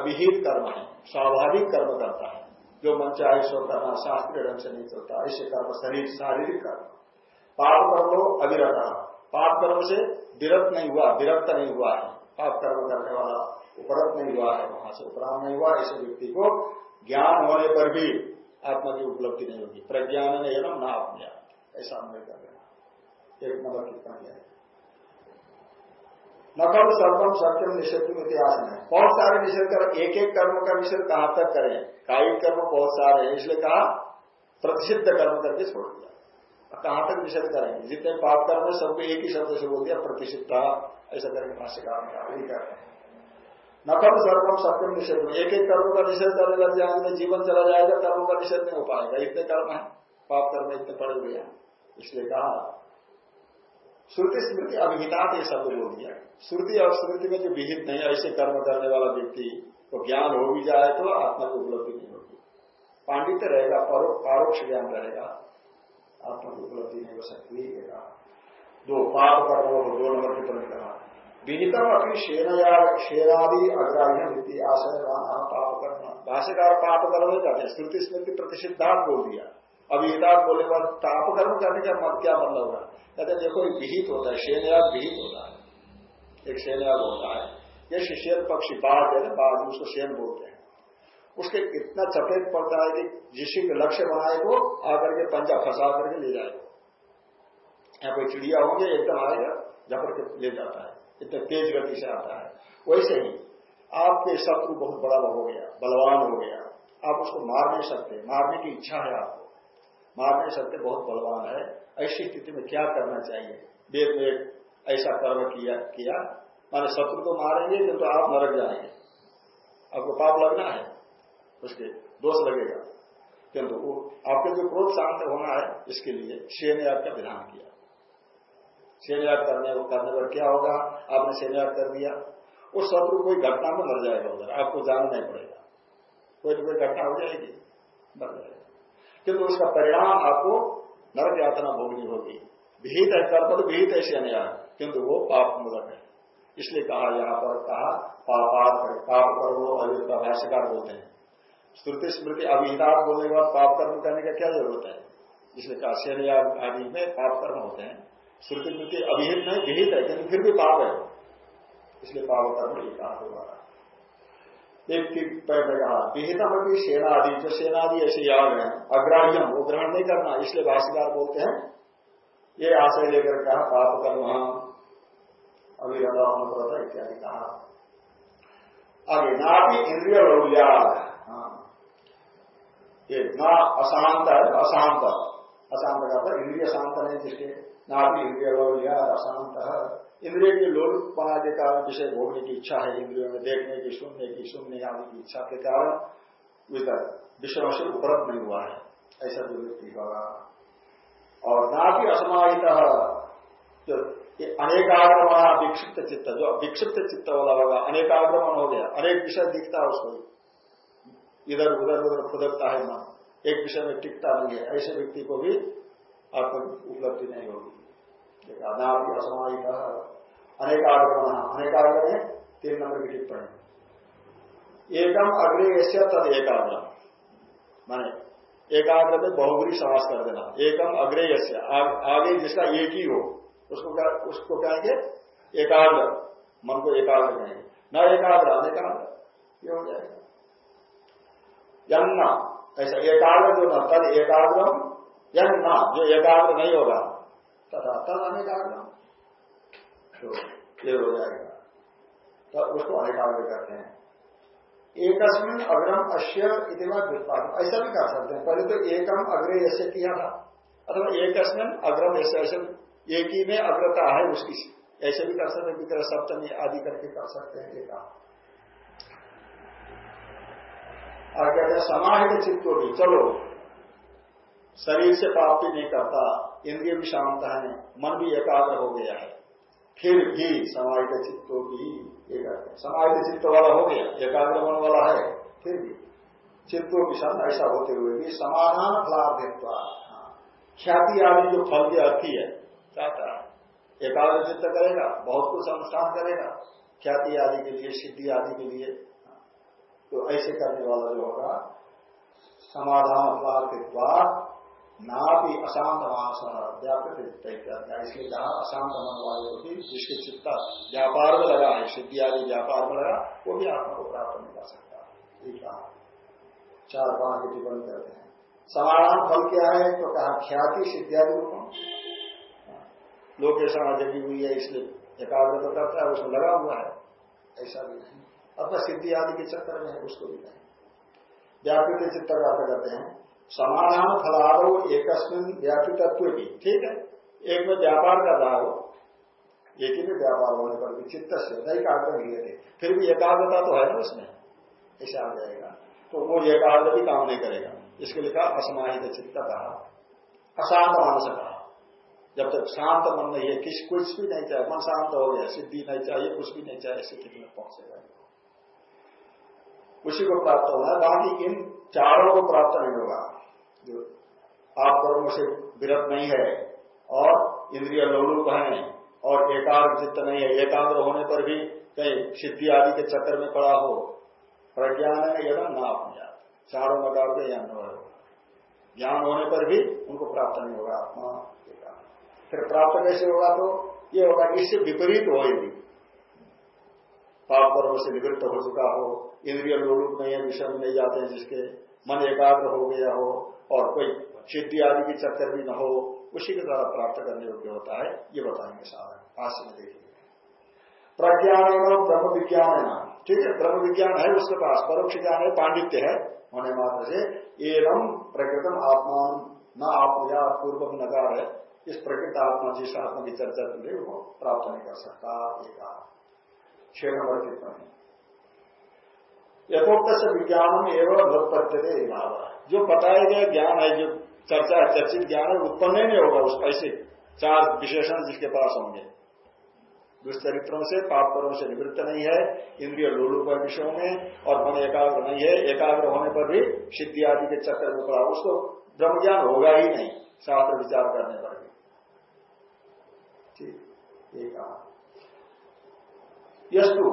अभिहित कर्म है, स्वाभाविक कर्म करता है। जो मन चाहे सो करना, शास्त्रीय ढंग से नहीं चलता ऐसे कर्म, शरीर, शारीरिक कर्म। पाप कर्म अविरता पाप कर्म से विरक्त नहीं हुआ, विरक्त नहीं हुआ है। पाप कर्म करने वाला उपरत नहीं हुआ है, वहाँ से उपराम नहीं हुआ ऐसे व्यक्ति को ज्ञान होने पर भी आत्मा की उपलब्धि नहीं होगी। प्रज्ञान ने एवं ना अपने ऐसा अन्वय कर देना एक नंबर टिप्पणी है। न कम सर्वम सत्यम निषेध इतिहास में बहुत सारे निषेध कर एक एक कर्म का निषेध कहाँ तक करें? कायिक कर्म बहुत सारे हैं, इसलिए कहा, प्रतिषिद्ध कर्म करके छोड़ दिया। कहाँ तक निषेध करेंगे? जितने पाप कर्म है, सबको एक ही शब्द से बोल दिया प्रतिषिद्ध ऐसा करके भाष्यकार वही कर रहे हैं। नकम सर्वम सत्यम निषेध एक एक कर्म का निषेध करने लग जाएँगे, जीवन चला जाएगा, कर्मों का निषेध नहीं हो पाएगा। इतने कर्म है, पाप कर्म इतने पड़े हुए हैं। इसलिए कहा, श्रुति स्मृति अभिहिता ये शब्द बोल दिया। श्रुति और स्मृति में जो विहित नहीं ऐसे कर्म करने वाला व्यक्ति को ज्ञान हो भी जाए तो आत्मा की उपलब्धि नहीं होगी। पांडित्य रहेगा परोक्ष ज्ञान रहेगा। आत्मा की उपलब्धि नहीं हो सकती दो पाप कर्म दो नंबर की तरफ़ कहा। विहितम अपनी सेना सेनादि अग्राह्य नीति आशयवान पाप करना भाष्यकार पाप कर्म नहीं करते। स्मृति स्मृति प्रतिषिद्धांत बोल दिया। अभिहिता बोलने के बाद पाप कर्म करने का मत क्या मतलब होगा? कहते देखो विहित होता है। सेनयाग विहित होता है। एक सेनयाग होता है। ये शिष्य पक्षी बाघ है ना? बाघ उसको सेन बोलते हैं। उसके इतना चपेट पड़ता है कि जिसके लक्ष्य बनाए को आकर के पंजा फंसा करके ले जाएगा यहाँ कोई चिड़िया होंगे एकदम आएगा झपड़ के ले जाता है। इतने तेज गति से आता है। वैसे ही आपके शत्रु बहुत बड़ा हो गया, बलवान हो गया। आप उसको मार नहीं सकते। मारने की इच्छा है आपको। मार नहीं सकते, बहुत बलवान है। ऐसी स्थिति में क्या करना चाहिए? वेद में ऐसा कर्म किया किया। माने शत्रु तो मारेंगे किंतु तो आप नरक जाएँगे। आपको पाप लगना है। उसके दोष लगेगा। किंतु आपके जो क्रोध शांत होना है, इसके लिए शेर ने आपका विधान किया। सेनयाग करने करने पर क्या होगा? आपने सेनयाग कर दिया। उस शत्रु कोई घटना में मर जाएगा उधर, आपको जानना नहीं पड़ेगा। कोई तो कोई घटना हो जाएगी, मर जाएगा। किंतु उसका परिणाम आपको नरक यातना भोगनी होगी। भीत है, कर्म तो भीत है सेनयाग किंतु वो पाप मूलक है। इसलिए कहा यहाँ पर, कहा पापात पाप कर्मो अभिता भाष्यकार बोलते हैं। श्रुति स्मृति अभिहिता बोलने के बाद पाप कर्म करने का क्या ज़रूरत है? इसलिए कहा सेनयाग आदि में पाप कर्म होते हैं। श्रुति स्मृति अभिहित नहीं, विहित है, लेकिन फिर भी पाप है। इसलिए पाप कर्म ये कहा एक पहले कहा विहितम भी सेना आदि जो सेना आदि ऐसे याद है, अग्राह्यम, वो ग्रहण नहीं करना, इसलिए भाषिकार बोलते हैं, ये आशय लेकर कहा, पाप कर्म अभिरता इत्यादि कहा। आगे ना भी इंद्रिय ये ना अशांत है अशांत। अशांत का था इंद्रिय शांत नहीं, जिसके ना भी इंद्रिय अशांत है। इंद्रिय के लोलपना के कारण विषय भोगने की इच्छा है, इंद्रियों में देखने की, सुनने की, सुनने आदि की इच्छा के कारण वितर विषयों से उपलब्ध नहीं हुआ है। ऐसा जो व्यक्ति होगा। और नाभि असमाहित जो अनेकाग्रमण विक्षिप्त चित्त, जो विक्षिप्त चित्त वाला होगा, अनेकाग्रमण हो गया, अनेक विषय दिखता है उसको। इधर उधर उधर खुदकता है मन एक विषय में टिकता नहीं है। ऐसे व्यक्ति को भी आपको उपलब्धि नहीं होगी। अनादि असमायिक अनेकाग्रमण अनेकाग्र में तीन नंबर की टिप्पणी। एकम अग्रे ऐसे तद एकाग्र। माने एकाग्र में बहुगुरी समास कर देना। एकम अग्रे ऐसे आगे जिसका एक ही हो, उसको क्या, उसको कहेंगे? एकाग्र। मन को एकाग्र कहेंगे। न एकाग्र, अनेकाग्र। ये हो जाएगा। जन्ना ऐसा एकाग्र जो न, तद एकाग्र या न जो एकाग्र नहीं होगा, तथा तद अनेकाग्र तो ये हो जाएगा। तब उसको अनेकाग्र करते हैं। एकस्मिन अग्रम अश्य इतिमा व्युत्पाद ऐसा भी कर सकते हैं। पहले तो एकम अग्रे ऐसे किया था। अथवा एकस्मिन अग्रम ऐसे ऐसे एक ही में अग्रता है उसकी। ऐसे भी कर सकते विग्रह सप्तमी आदि करके कर सकते हैं एक आगे समाहित चित्तों भी चलो शरीर से पाप भी नहीं करता इंद्रिय भी शांत है मन भी एकाग्र हो गया है फिर भी समाहित चित्तों की समाहित चित्त वाला हो गया एकाग्र मन वाला है फिर भी चित्तों की शांत ऐसा होते हुए भी समाधान फलार्थित्व ख्याति आदि जो फल की अर्थी है चाहता है एकाग्र चित्त करेगा बहुत कुछ अनुष्ठान करेगा ख्याति आदि के लिए सिद्धि आदि के लिए तो ऐसे करने वाला जो होगा, समाधान फलार्थित्व ना भी अशांत मानस व्यापक इसलिए कहा अशांत मन वाले भी जिसके चित्त व्यापार में लगा है, सिद्धि आदि व्यापार में लगा, वो भी आत्मा को प्राप्त नहीं कर सकता। ये कहा। चार पाँच की टिप्पणी करते हैं। समाधान फल क्या है? तो कहा, ख्याति सिद्धियादि लोकेशन जगी हुई है, इसलिए एकाग्र तो करता है, उसमें लगा हुआ है। ऐसा भी नहीं। अथवा सिद्धि आदि के चक्कर में है, उसको भी नहीं व्यापृत चित्त का अर्थ करते हैं, समाधान फलादो एक व्यापृतत्व की ठीक है? एक में व्यापार कर रहा हो, एक ही में व्यापार होने पर भी चित्त से नहीं काग्र लिए थे। फिर भी एकाग्रता तो है ना उसमें? ऐसे आ जाएगा। तो वो एकाग्र भी काम नहीं करेगा। इसके लिए कहा, असमाहित चित्त कहा अशांत मानस कहा जब तक शांत मन नहीं है, किसी, कुछ भी नहीं चाहिए। मन शांत हो गया, सिद्धि नहीं चाहिए, कुछ भी नहीं चाहिए स्थिति में पहुंचेगा। उसी को प्राप्त होना है। बाकी इन चारों को प्राप्त नहीं होगा। जो आप कर्मों से विरत नहीं है और इंद्रिय लोलुप है और एकाग्र चित्त नहीं है। एकाग्र होने पर भी कहीं सिद्धि आदि के चक्कर में पड़ा हो, प्रज्ञान है यदम ना अपने आप चारों नकार के यह हो ज्ञान होने पर भी उनको प्राप्त नहीं होगा आत्मा। फिर प्राप्त कैसे होगा तो ये होगा इससे विपरीत हो यदि पाप पर्व से निवृत्त हो चुका हो, इंद्रिय लोलुप नहीं है विषय में नहीं जाते हैं जिसके मन एकाग्र हो गया हो और कोई सिद्धि आदि के चक्कर भी न हो, उसी के द्वारा प्राप्त करने योग्य होता है, ये बताएँगे सारा। भाष्य में देखिए प्रज्ञान एवं ब्रह्म विज्ञान है ठीक है, ब्रह्म विज्ञान है उसके पास, परोक्ष ज्ञान है, पांडित्य है, होने मात्र से एवं प्रकृतम आत्मा न आत्मया पूर्व नकार है। इस प्रकृत आत्मा, जिस आत्मा की चर्चा कर वो प्राप्त नहीं कर सकता एक छह नंबर टिप्पणी यथोक्त से विज्ञान एवं लोकपत्य भाव जो बताया गया ज्ञान है, जो चर्चा चर्चित ज्ञान है उत्पन्न ही नहीं होगा उस ऐसे चार विशेषण जिसके पास होंगे। दुष्चरित्रों से पाप कर्मों से निवृत्त नहीं है, इंद्रिय लोलू पर विषयों में, और मन एकाग्र नहीं है, एकाग्र होने पर भी सिद्धि आदि के चक्कर में पड़ा, उसको ब्रह्म ज्ञान होगा ही नहीं, शास्त्र विचार करने पर भी। ठीक एक यस्तु,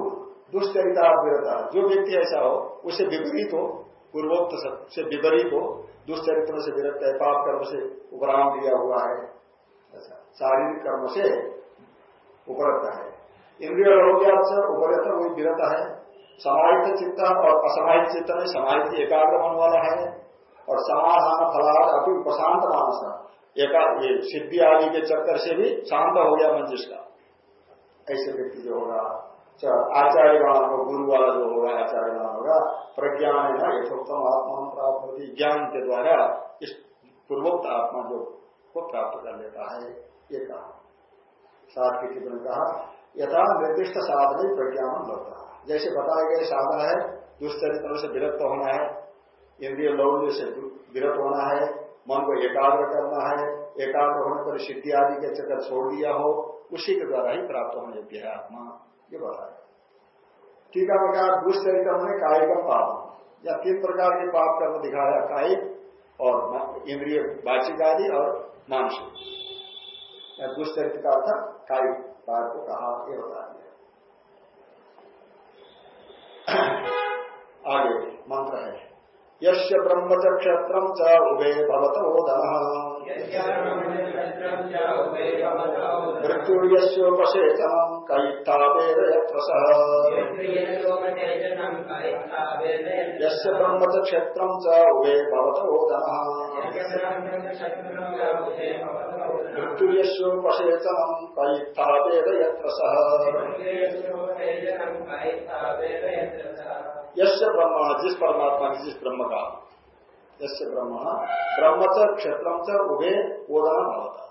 दुष्चरिता विरता जो व्यक्ति ऐसा हो उसे विपरीत हो, पूर्वोक्त से विपरीत हो, दुष्चरित्रों से विरक्त है, पाप कर्म से उपराम दिया हुआ है शारीरिक कर्म से उपरत है। इंद्रिय से उपरत वही विरत है। समाहित चित्त और असमाहित चित्त में समाहित एकाग्र मन वाला है और समाधान फलाद अभी उपशांत मानस ये सिद्धि आदि के चक्कर से भी शांत हो गया मन जिसका ऐसे व्यक्ति जो होगा। आचार्यवान हो गुरु वाला जो होगा आचार्यवान होगा, प्रज्ञान है ना यथोत्तम आत्मा प्राप्त होती ज्ञान के द्वारा इस पूर्वोक्त आत्मा जो को प्राप्त कर लेता है, ये कहा। सात की टिप्पणी कहा, यथा निर्दिष्ट साधन प्रज्ञान होता जैसे बताया गया साधन है दुष्चरित्र से विरक्त होना है, इंद्रिय लौल्य से विरत होना है, मन को एकाग्र करना है, एकाग्र होने पर सिद्धि आदि के चक्कर छोड़ दिया हो, उसी के द्वारा ही प्राप्त होने योग्य है आत्मा। ये बताया टीका में कहा दुष्चरित्र में कायिक पाप। या तीन प्रकार के पाप कर्म दिखाया कायिक और इंद्रिय बाचिक आदि और मानसिक। या दुष्चरित्र का अर्थ कायिक पाप को कहा ये बता दिया। आगे मंत्र है। यश ब्रह्म च उभे भवत मृत्युर्योपसेचनम ब्रह्म क्षेत्र च उभे भवत मृत्युर्योपसेचनम कैत्तावेद यत्र यश ब्रह्म, जिस परमात्मा, जिस ब्रह्म का। यश ब्रह्म ब्रह्म च क्षेत्र च उभे ओदन होता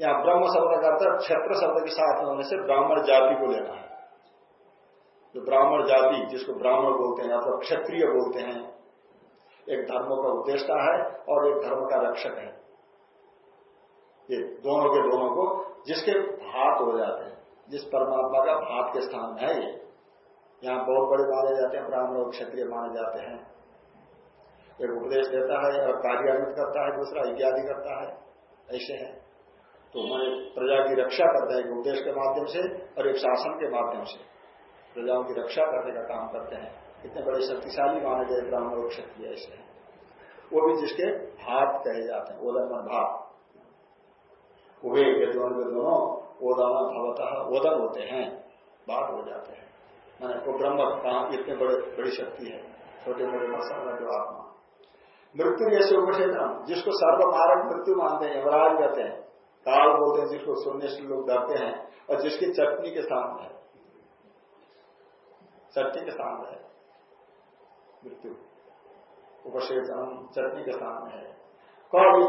यहाँ ब्रह्म शब्द का अर्थ क्षेत्र शब्द के साथ होने से ब्राह्मण जाति को लेना है। जो ब्राह्मण जाति, जिसको ब्राह्मण बोलते हैं अथवा क्षत्रिय बोलते हैं, एक धर्म का उद्देश्य है और एक धर्म का रक्षक है। ये दोनों के दोनों को जिसके भात हो जाते हैं, जिस परमात्मा का भात के स्थान है ये। यहाँ बहुत बड़े माने जाते हैं, ब्राह्मण और क्षत्रिय माने जाते हैं। एक उपदेश देता है और कार्यान्वित करता है, दूसरा इत्यादि करता है। ऐसे है। तो मैंने प्रजा की रक्षा करते हैं एक उपदेश के माध्यम से और एक शासन के माध्यम से। प्रजाओं की रक्षा करने का काम करते हैं। इतने बड़े शक्तिशाली माने गए ब्राह्मण क्षत्रिय ऐसे हैं। वो भी जिसके भात कहे जाते हैं ओदन भात उभे के दोनों के दोनों ओदाना भवतः ओदन होते हैं, बात हो जाते हैं। मैंने वो ब्रह्म कहा इतने बड़े, बड़ी शक्ति है। छोटे मोटे मसाला जो आत्मा। मृत्यु जैसे उपसेचन जिसको सर्वमारक मृत्यु मानते हैं, यमराज कहते हैं। काल बोलते हैं, जिसको सुनने से लोग डरते हैं और जिसकी चटनी के सामने है। चटनी के सामने है। मृत्यु। उपसेचन चटनी के सामने है। कौन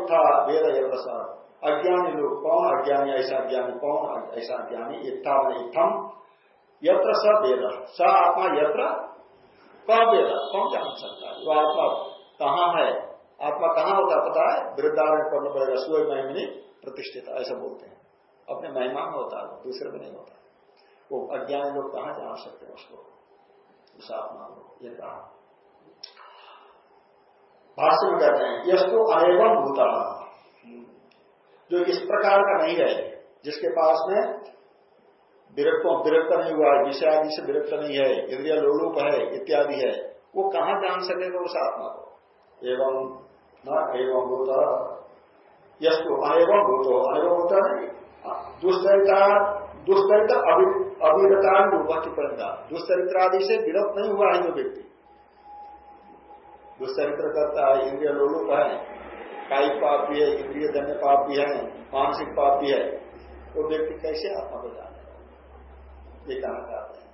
वेद यवसाद अज्ञानी लोग कौन अज्ञानी, ऐसा ज्ञानी कौन, ऐसा ज्ञानी इत्था इत्थम। यत्र स वेद। स आत्मा यत्र क वेद। कौन जान सकता है? वो आत्मा कहाँ है? आत्मा कहाँ होता पता है? वृद्धारण करना पड़ेगा सूर्य महिमनी प्रतिष्ठित, ऐसा बोलते हैं। अपने महिमा में होता है, दूसरे में नहीं होता। वो अज्ञानी लोग कहाँ जान सकते हैं उसको? उस आत्मा को, ये कहा। भाष्य में कहते हैं यश तो अनेवम भूता जो इस प्रकार का नहीं है जिसके पास में विरक्त विरक्त नहीं हुआ है विषय आदि से विरक्त नहीं है, इंद्रिय लोलूप है, इत्यादि है, वो कहाँ जान सकेगा उस आत्मा को? एवं न एवं भूत यश तो अनेवम भूतो। अनेवम होता है दुष्चरिता दुष्चरित्र अविरतान रूप टिप्पणिका दुष्चरित्र आदि से विरक्त नहीं हुआ है जो व्यक्ति। दुष्चरित्र करता है इंद्रिय लोलुप है कायिक पाप भी है, इंद्रिय धन्य पाप भी है, मानसिक पाप भी है, वो व्यक्ति कैसे आत्मा को जाने ये कहना चाहते हैं।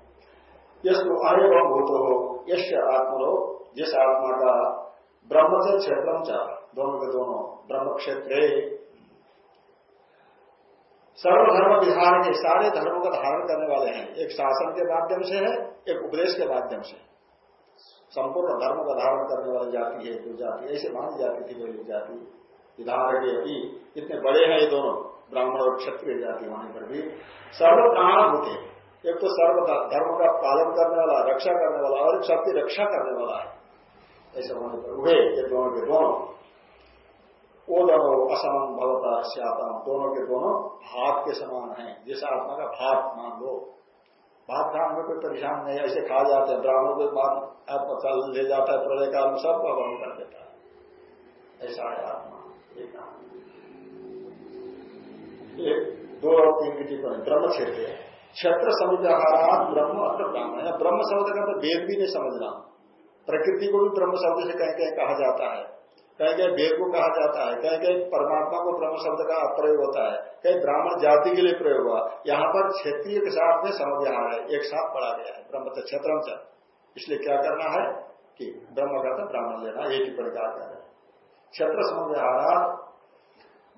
यश व भूत। हो यश आत्मा हो जिस आत्मा का ब्रह्म से क्षेत्र दोनों के दोनों ब्रह्म क्षेत्र सर्वधर्म विधान के सारे धर्मों का धारण करने वाले हैं। एक शासन के माध्यम से है, एक उपदेश के माध्यम से। संपूर्ण धर्म का धारण करने वाली जाति है जो जाति। ऐसे मानी जाती थी पहली जाति। विधान के भी इतने बड़े हैं ये दोनों। ब्राह्मण और क्षत्रिय जाति होने पर भी। सर्व प्राण होते एक तो सर्व धर्म का पालन करने वाला, रक्षा करने वाला और सबकी रक्षा करने वाला है। ऐसे होने पर वे ये दोनों के दोनों। दोनों असमान भवता श्याता दोनों के दोनों भात के समान हैं। जिस आत्मा का भात मान लो। भात खाने में कोई परेशान नहीं, ऐसे खा जाते हैं। ब्राह्मण के आत्मा चल ले जाता है प्रलय काल में सबका वर्ण कर देता है। ऐसा है आत्मा। एक दो और तीन की टिप्पणी। ब्रह्म क्षेत्र है। क्षेत्र समुद्राहार ब्रह्म अत्र ब्राह्मण ब्रह्म शब्द का तो वेद भी नहीं समझना। प्रकृति को भी ब्रह्म शब्द से कहीं कहीं कहा जाता है। कहीं कहीं वेद को कहा जाता है कहीं कहीं परमात्मा को ब्रह्म शब्द का प्रयोग होता है कहीं ब्राह्मण जाति के लिए प्रयोग हुआ। यहाँ पर क्षेत्रीय के साथ में समव्यहार है, एक साथ पढ़ा गया है, ब्रह्म क्षेत्र इसलिए क्या करना है कि ब्रह्म का तो ब्राह्मण लेना, एक ही प्रकार का है। क्षेत्र समव्यहार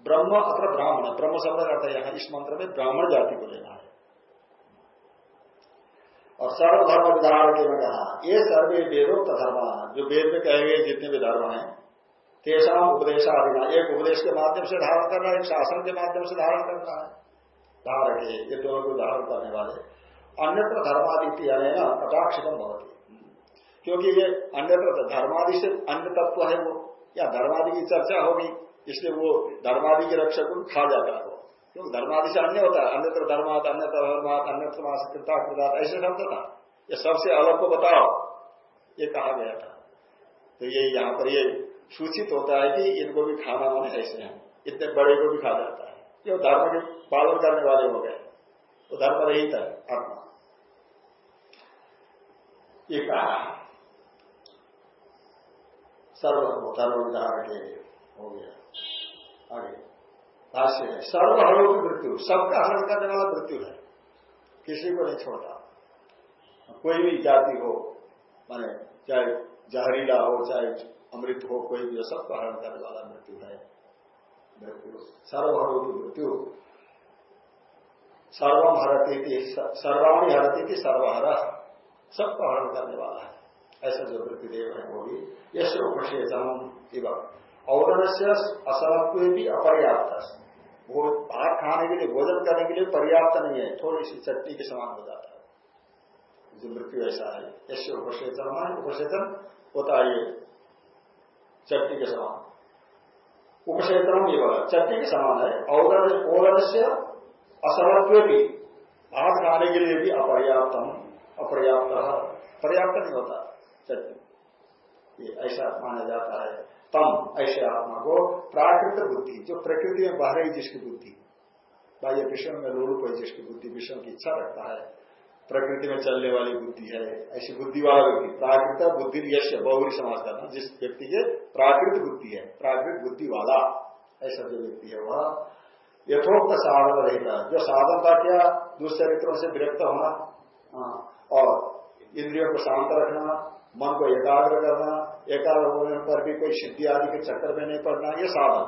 ब्रह्म अथवा ब्राह्मण, ब्रह्म शब्द का यहाँ इस मंत्र में ब्राह्मण जाति को लेना है। और सर्वधर्म विधान के में कहा, ये सर्वे वेदोक्त धर्म। जो वेद में कहे गए जितने भी धर्म हैं तेषाम उपदेशादिना एक उपदेश के माध्यम से धारण करना, एक शासन के माध्यम से धारण करना है। धारक ये दोनों को धारण करने वाले। अन्यत्र धर्मादित्य ना कटाक्षितम भवती। क्योंकि ये अन्यत्र धर्मादि से अन्य तत्व है वो, या धर्मादि की चर्चा होगी, इसलिए वो धर्मादि के रक्षक को खा जाता है क्योंकि धर्मादि से अन्य होता है। अन्यत्र धर्मात अन्यत्र धर्मात, अन्यत्र कृता कृतात् ऐसे शब्द था। ये सबसे अलग को बताओ। ये कहा गया था। तो ये यहाँ पर ये सूचित होता है कि इनको भी खाना माने ऐसे हैं इतने बड़े को भी खा जाता है। ये धर्म के पालन करने वाले हो गए। तो धर्म रहित है, आत्मा। ये कहा सर्वधर्म, धर्म विधान के हो गया। आगे। भाष्य है सर्वहरों की मृत्यु, सबका हरण करने वाला मृत्यु है। किसी को नहीं छोड़ता। कोई भी जाति हो, माने चाहे जहरीला हो, चाहे अमृत हो, कोई भी सबका हरण करने वाला मृत्यु है। मृत्यु की मृत्यु। सर्वम हरती थी सर्वाणी हरती थी सर्वहर सबका हरण करने वाला है। ऐसा जो मृत्युदेव है वो भी, यश उपशेषम और असलत्व भी अपर्याप्त। वो भात खाने के लिए, भोजन करने के लिए पर्याप्त नहीं है, थोड़ी सी चट्टी के समान हो जाता है। जो मृत्यु ऐसा है, यश उपसेचन उपसेचन होता है चट्टी के समान। उपक्षेत्रम ये बोला चट्टी के समान है। औदर से असमत्व भी भात खाने के लिए भी अपर्याप्तम, अपर्याप्त। पर्याप्त नहीं होता चट्टी ये ऐसा माना जाता है। तम, ऐसे आत्मा को प्राकृत बुद्धि, जो प्रकृति में बह रही जिसकी बुद्धि। बाह्य विषयों में है जिसकी बुद्धि विषयों की इच्छा रखता है। प्रकृति में चलने वाली बुद्धि है ऐसी बुद्धि वाला व्यक्ति प्राकृत बुद्धि यश बहुरी समाज करना जिस व्यक्ति के प्राकृत बुद्धि है प्राकृत बुद्धि वाला ऐसा जो व्यक्ति है वह यथोक्त साधन रहेगा जो साधन का क्या दुष्चरित्रों से विरक्त होना हाँ, और इंद्रियों को शांत रखना मन को एकाग्र करना एकाग्र होने पर भी कोई सिद्धि आदि के चक्कर में नहीं पड़ना ये साधन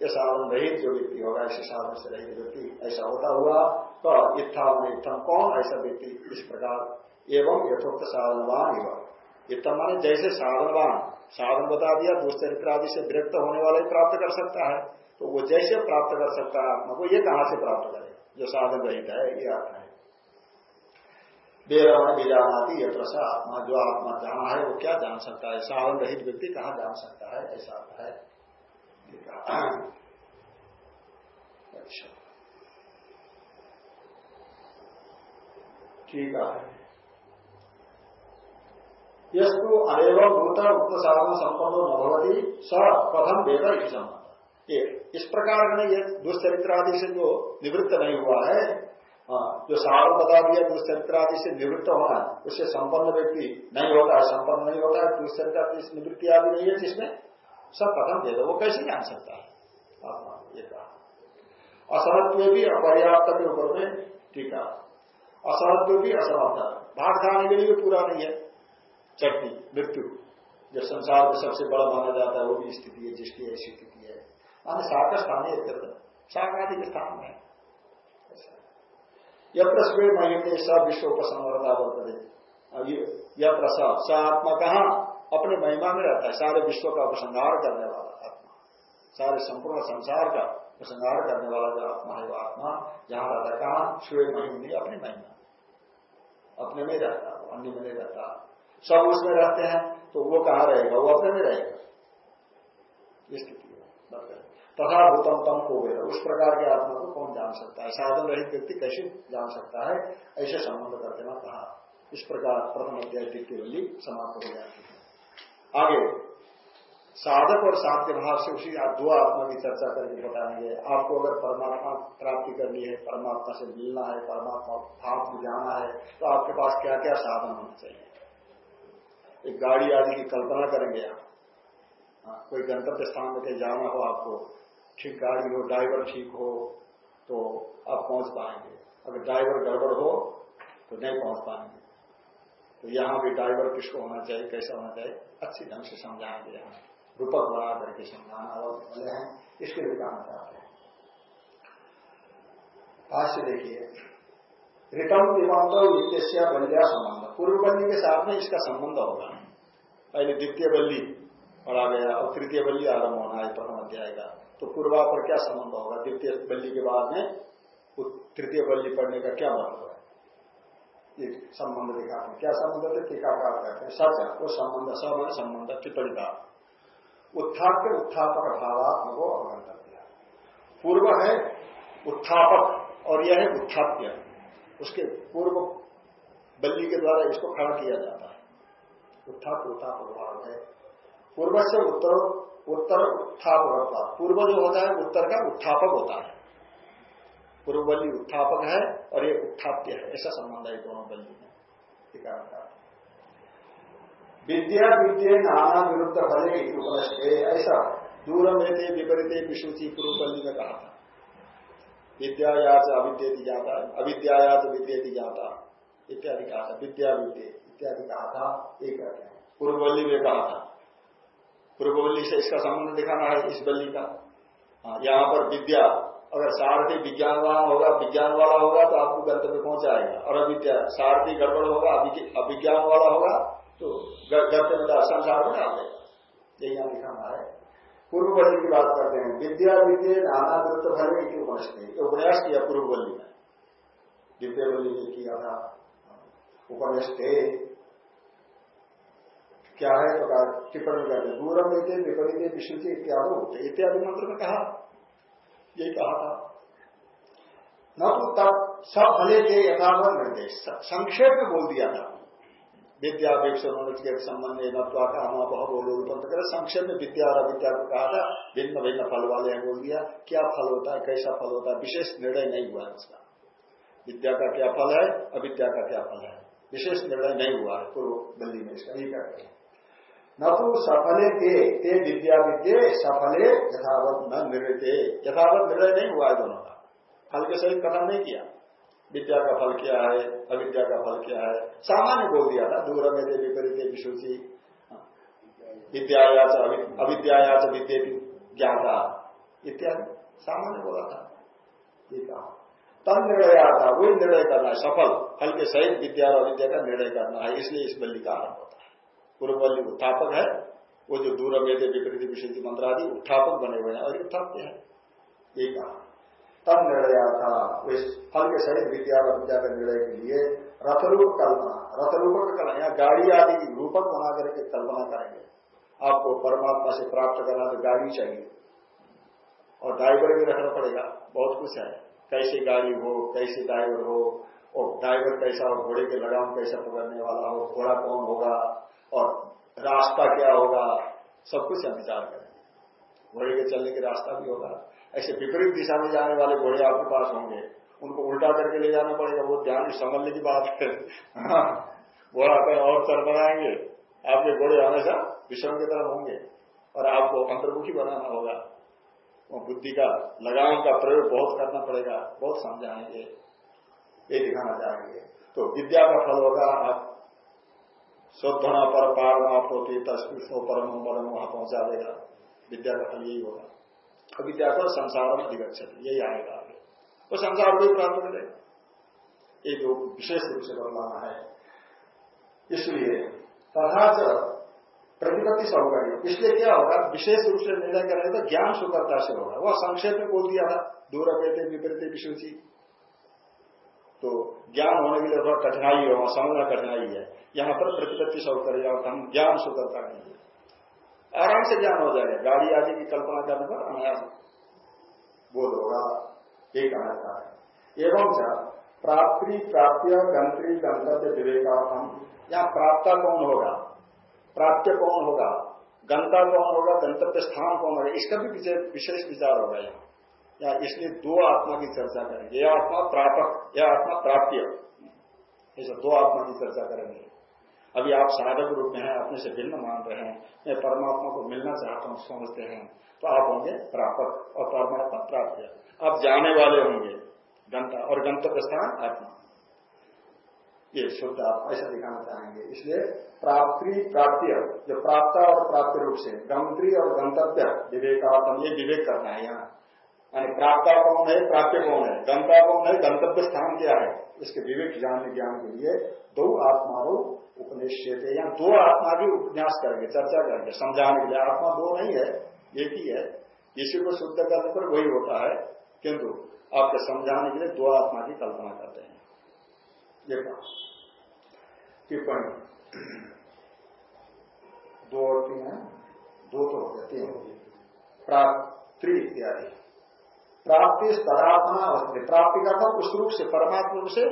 ये साधन रहित जो व्यक्ति होगा ऐसे साधन से रहित व्यक्ति ऐसा होता हुआ तो इत्थम इत्थम कौन? ऐसा व्यक्ति इस प्रकार एवं यथोक्त साधनवान एवं इतम माने जैसे साधनवान, साधन बता दिया, दुष्चरित्र आदि से विरक्त होने वाला प्राप्त कर सकता है। तो वो जैसे प्राप्त कर सकता है आत्मा को, ये कहाँ से प्राप्त करे? जो साधन रहित है, ये आत्मा है। बेरवन बीजानाती ये आत्मा, जो आत्मा जाना है, वो क्या जान सकता है? साधन रहित व्यक्ति कहाँ जान सकता है? ऐसा है। अच्छा। ठीक है। यस्तु अनेव भूत उक्त साधन संपन्न न भवती, स प्रथम वेद इस प्रकार में ये दुष्चरित्र आदि से जो निवृत्त नहीं हुआ है जो साधन बता दिया दुष्चरित्र आदि से निवृत्त होना, उससे संपन्न व्यक्ति नहीं होता है, संपन्न नहीं होता है दुष्चरित्र आदि से निवृत्ति आदि नहीं है, जिसमें सब कथम दे दो वो कैसे जान सकता है? ये कहा। भी अपर्याप्त के ऊपर में ठीक असमत्व भी असमर्थ भाग खाने के लिए पूरा नहीं है। चटनी, मृत्यु जो संसार में सबसे बड़ा माना जाता है, वो भी स्थिति है, जिसकी ऐसी स्थिति है। माने साका स्थानीय शाक आदि के स्थान में यत्र स्वे महिमे स विश्व उपसमर्था वर्तते। यत्र स स आत्मा कहा? अपने महिमा में रहता है। सारे विश्व का उपसंहार करने वाला आत्मा। सारे संपूर्ण संसार का उपसंहार करने वाला जो आत्मा है वो आत्मा, जहाँ रहता है, कहा? स्वे महिम अपनी महिमा अपने में रहता अन्य में नहीं रहता। सब उसमें रहते हैं तो वो कहा रहेगा? वो अपने में रहेगा। स्थिति तथा भूतम तम को वेद। उस प्रकार के आत्मा को कौन जान सकता है? साधन रहित व्यक्ति कैसे जान सकता है? ऐसे संबंध करते ना कहा। इस प्रकार प्रथम अध्याय वल्ली समाप्त हो जाती है। आगे। साधक और साध्य भाव से उसी दो आत्मा की चर्चा करके बताएँगे। आपको अगर परमात्मा प्राप्ति करनी है परमात्मा से मिलना है परमात्मा भाव में जाना है तो आपके पास क्या क्या साधन होना चाहिए? एक गाड़ी आदि की कल्पना करेंगे आप। हाँ, कोई गंतव्य स्थान में कहीं जाना हो आपको ठीक गाड़ी हो ड्राइवर ठीक हो तो आप पहुँच पाएँगे। अगर ड्राइवर गड़बड़ हो तो नहीं पहुँच पाएँगे। तो यहाँ भी ड्राइवर किसको होना चाहिए कैसा होना चाहिए अच्छी ढंग से समझाएँगे यहाँ। रूपक बना करके समझाना और बोले हैं इसके लिए कहना चाहते हैं। भाष्य देखिए रिटम विमंतो नित्य बलिया संबंध। पूर्व बल्ली के साथ में इसका संबंध होगा। पहले द्वितीय बल्ली पढ़ा गया और तृतीय बल्ली आरंभ होना है, प्रथम अध्याय का। तो पूर्वा पर क्या संबंध होगा? द्वितीय बल्ली के बाद में तृतीय बल्ली पढ़ने का क्या मतलब है? ये संबंध दिखाते हैं। क्या संबंध है? टीकाकार कहते हैं। सच वो संबंध सब संबंध, टिप्पणी का। उत्थाप के उत्थापक भावात्म को अवगत कर दिया पूर्व है उत्थापक और यह है उत्थाप्य। उसके पूर्व बल्ली के द्वारा इसको खड़ा किया जाता है। उत्थाप उत्थापक भाव है। पूर्व से उत्तर उत्तर उत्थापक पूर्व जो होता है, उत्तर का उत्थापक होता है। पूर्व बल्ली उत्थापक है और ये उत्थाप्य है। ऐसा संबंध है दोनों बल्ली में। विद्या विद्य नाना विरुद्ध फले उपलक्षे ऐसा दूर में थे विपरीत विशुचि पूर्व बल्ली में कहा था। विद्यायाच अविद्य जाता अविद्यायाच विद्य जाता इत्यादि कहा था विद्या विद्य इत्यादि कहा था एक पूर्व बल्ली में कहा था। पूर्वबल्ली से इसका संबंध दिखाना है इस बल्ली का। हाँ, यहाँ पर विद्या अगर सारथी विज्ञान वाला होगा विज्ञान वाला होगा तो आपको गंतव्य पहुंचाएगा। और अविद्या सारथी गड़बड़ होगा अभिज्ञान वाला होगा तो गंतव्य संसार में डाल देगा यही यहाँ है। पूर्व बल्ली की बात करते हैं। विद्या, विद्य, नाना वृत्त भर में क्यों पहुँचते उपन्यास किया पूर्व बल्ली विद्या बल्ली ने किया था। उपन्यास क्या है? तो टिप्पणी करते दूरम लेते विपरीत विशुचि इत्यादि होते। इत्यादि मंत्र में कहा। यही कहा था। न तो तब सब भले थे यथावत निर्देश। संक्षेप में बोल दिया था। विद्यापेक्ष के संबंध में नत्वा का हम बहुत कर संक्षेप में विद्या और अविद्या को कहा था, भिन्न भिन्न फल वाले हैं बोल दिया, क्या फल होता है, कैसा फल होता है, विशेष निर्णय नहीं हुआ है विद्या का क्या फल है, अविद्या का क्या फल है? विशेष निर्णय नहीं हुआ है पूर्व बल्ली में इसका यही कहते हैं न तो सफले ते ते विद्या विद्ये सफले यथावत न निर्णय यथावत निर्णय नहीं हुआ है दोनों का। फल के सहित कथन नहीं किया। विद्या का फल क्या है, अविद्या का फल क्या है? सामान्य बोल दिया था, दूर में देवी विपरीत विशुचि विद्याया अविद्याया विद्य ज्ञाता। इत्यादि। सामान्य बोला था। तब निर्णय आता वही निर्णय करना है, सफल। फल के सहित विद्या और अविद्या का निर्णय करना है, इसलिए इस बल्ली का आरंभ होता है। पूर्व बल्ली उत्थापक है, वो जो दूर वेद विकृति विशुद्धि मंत्र आदि उत्थापक बने हुए हैं और उत्थापते है। ये कहा। तब निर्णय था। इस फल के सहित विद्या और विद्या के निर्णय के लिए रथरूप कल्पना रथरूप का कल्पना, या गाड़ी आदि की रूपक बना करके कल्पना करेंगे। आपको परमात्मा से प्राप्त करना तो गाड़ी चाहिए। और ड्राइवर भी रखना पड़ेगा। बहुत कुछ है। कैसी गाड़ी हो, कैसी ड्राइवर हो, और ड्राइवर कैसा हो, घोड़े के लगाम कैसा पकड़ने वाला हो, घोड़ा कौन होगा, और रास्ता क्या होगा, सब कुछ हम विचार करें घोड़े के चलने के रास्ता भी होगा। ऐसे विपरीत दिशा में जाने वाले घोड़े आपके पास होंगे। उनको उल्टा करके ले जाना पड़ेगा। वो ध्यान संभलने की बात है। घोड़ा कहीं और चल बनाएँगे। आपके घोड़े हमेशा विषम की तरफ़ होंगे। और आपको अंतर्मुखी बनाना होगा। वो बुद्धि का लगाम का प्रयोग बहुत करना पड़ेगा। बहुत समझाएँगे। ये दिखाना चाहेंगे। तो विद्या का फल होगा। आप शोधना पर पार आप होती तस्वीर परम परम, वहाँ पहुँचा देगा। विद्या का फल यही होगा। विद्या को संसार में दिगक्षत यही आएगा आगे। तो संसार को प्राप्त करेगा ये जो विशेष रूप से बदलाना है। इसलिए तथा प्रतिपत्ति सौकर्य। इसलिए क्या होगा, विशेष रूप से निर्णय करेंगे तो ज्ञान सुकरता से होगा। वह संक्षेप में बोल दिया था, दूर अपेते, विपरीत विशुचि तो ज्ञान होने के लिए थोड़ा कठिनाई है, वहाँ समझना कठिनाई है। यहाँ पर प्रतिपत्ति सौकर्य हम ज्ञान सुकरता करेंगे आराम से ज्ञान हो जाएगा। गाड़ी आदि की कल्पना करने पर अनायास बोध होगा ये कहना चाह है। एवं प्राप्ति प्राप्य गंत्री गंतव्य, विवेकार्थम। यहाँ प्राप्ता कौन होगा? प्राप्य कौन होगा? गंता कौन होगा? गंतव्य स्थान कौन होगा? इसका भी विशेष विचार होगा यहाँ। या इसलिए दो आत्मा की चर्चा करेंगे। यह आत्मा प्रापक, यह आत्मा प्राप्य। ऐसे दो आत्मा की चर्चा करेंगे। अभी आप साधक रूप में हैं अपने से भिन्न मान रहे हैं, मैं परमात्मा को मिलना चाहता हूँ, समझते हैं तो आप होंगे प्रापक और परमात्मा प्राप्त आप जाने वाले होंगे गंता और गंतव्य स्थान आत्मा। ये शुद्ध आप ऐसा दिखाना चाहेंगे। इसलिए प्राप्ति प्राप्ति जो प्राप्त और प्राप्ति रूप से, गंत्री और गंतव्य विवेकार्थम ये विवेक करना है यहाँ। यानी प्राप्ता कौन है? प्राप्य कौन है? गंता कौन है? गंतव्य स्थान क्या है? इसके विवेक जानने ज्ञान के लिए दो आत्मा आत्माओं उपनिष यहाँ दो आत्मा भी उपन्यास करेंगे, चर्चा करेंगे। समझाने के लिए आत्मा दो नहीं है, एक ही है। इसी को शुद्ध करने पर वही होता है। किंतु आपके समझाने के लिए दो आत्मा की कल्पना करते हैं। ये टिप्पणी। दो और तीन है। दो तो हो। गया तीन। हो प्राप्ति इत्यादि। प्राप्ति स्तरात्मा अवस्थित। प्राप्ति का था उस रूप से, परमात्मा रूप से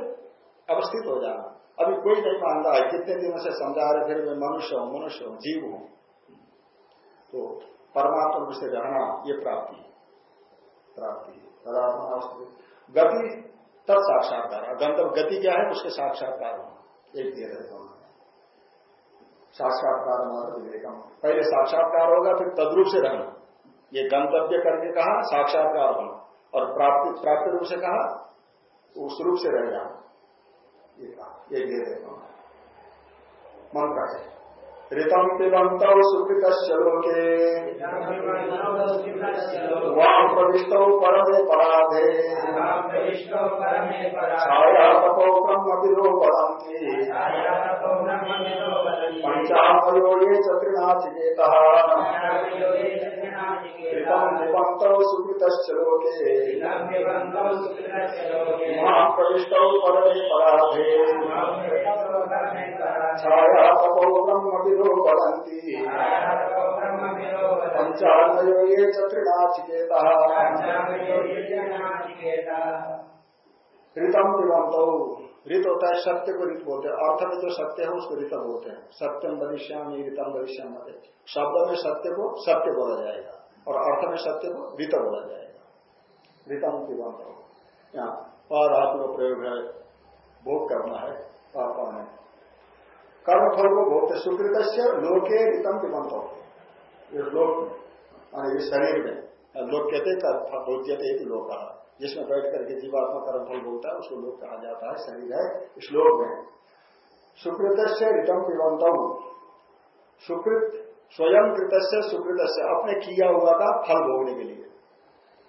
अवस्थित हो जाना। अभी कोई नहीं मान रहा है, कितने दिनों से समझा रहे, फिर मैं मनुष्य हूँ मनुष्य हूँ, जीव हूँ। तो परमात्मा रूप से रहना, ये प्राप्ति प्राप्ति तदात्मा अवस्थित। गति तब साक्षात्कार गंतव्य गति क्या है? उसके साक्षात्कार होना। एक दे रहे साक्षात्कार मात्र विवेकम। पहले साक्षात्कार होगा, फिर तद्रूप से रहना। ये गंतव्य करके कहा, साक्षात्कार होना। और प्राप्ति, प्राप्त रूप से कहा, उस रूप से रहेगा ये कहा, ये रहे मंत्र है। ऋतम पिबंत सुकृत लोके। वाम प्रविष्ट परमे पराधे। छाया तपो ब्रह्म विदो पदंती पंचामयो ये चत्रिनाचिकेत ऋतम पिबंत सुकृत लोके परमे पराधे। छाया तपो ब्रह्म पंचान्वयो ये ऋतम पिबंत ऋत होता है सत्य को ऋत बोलते हैं। अर्थ में जो सत्य है उसको ऋत बोलते हैं। सत्यम बदिश्याम ऋतम बदिश्याम शब्द में सत्य को सत्य बोला जाएगा। और अर्थ में सत्य को ऋत बोला जाएगा। ऋतम पिबंत यहाँ पर धातु का प्रयोग है। भोग करना है। पापा में कर्म फल को भोगते सुकृत लोके रितम पिबंत होते लोक में इस शरीर में। लोक कहते भोज्यते लोक जिसमें बैठ करके जीवात्मा कर्म फल बोलता है, उसको लोक कहा जाता है? शरीर है श्लोक में। सुकृत से ऋतम पिबंत सुकृत, स्वयं कृत से सुकृत से अपने किया हुआ का फल भोगने के लिए।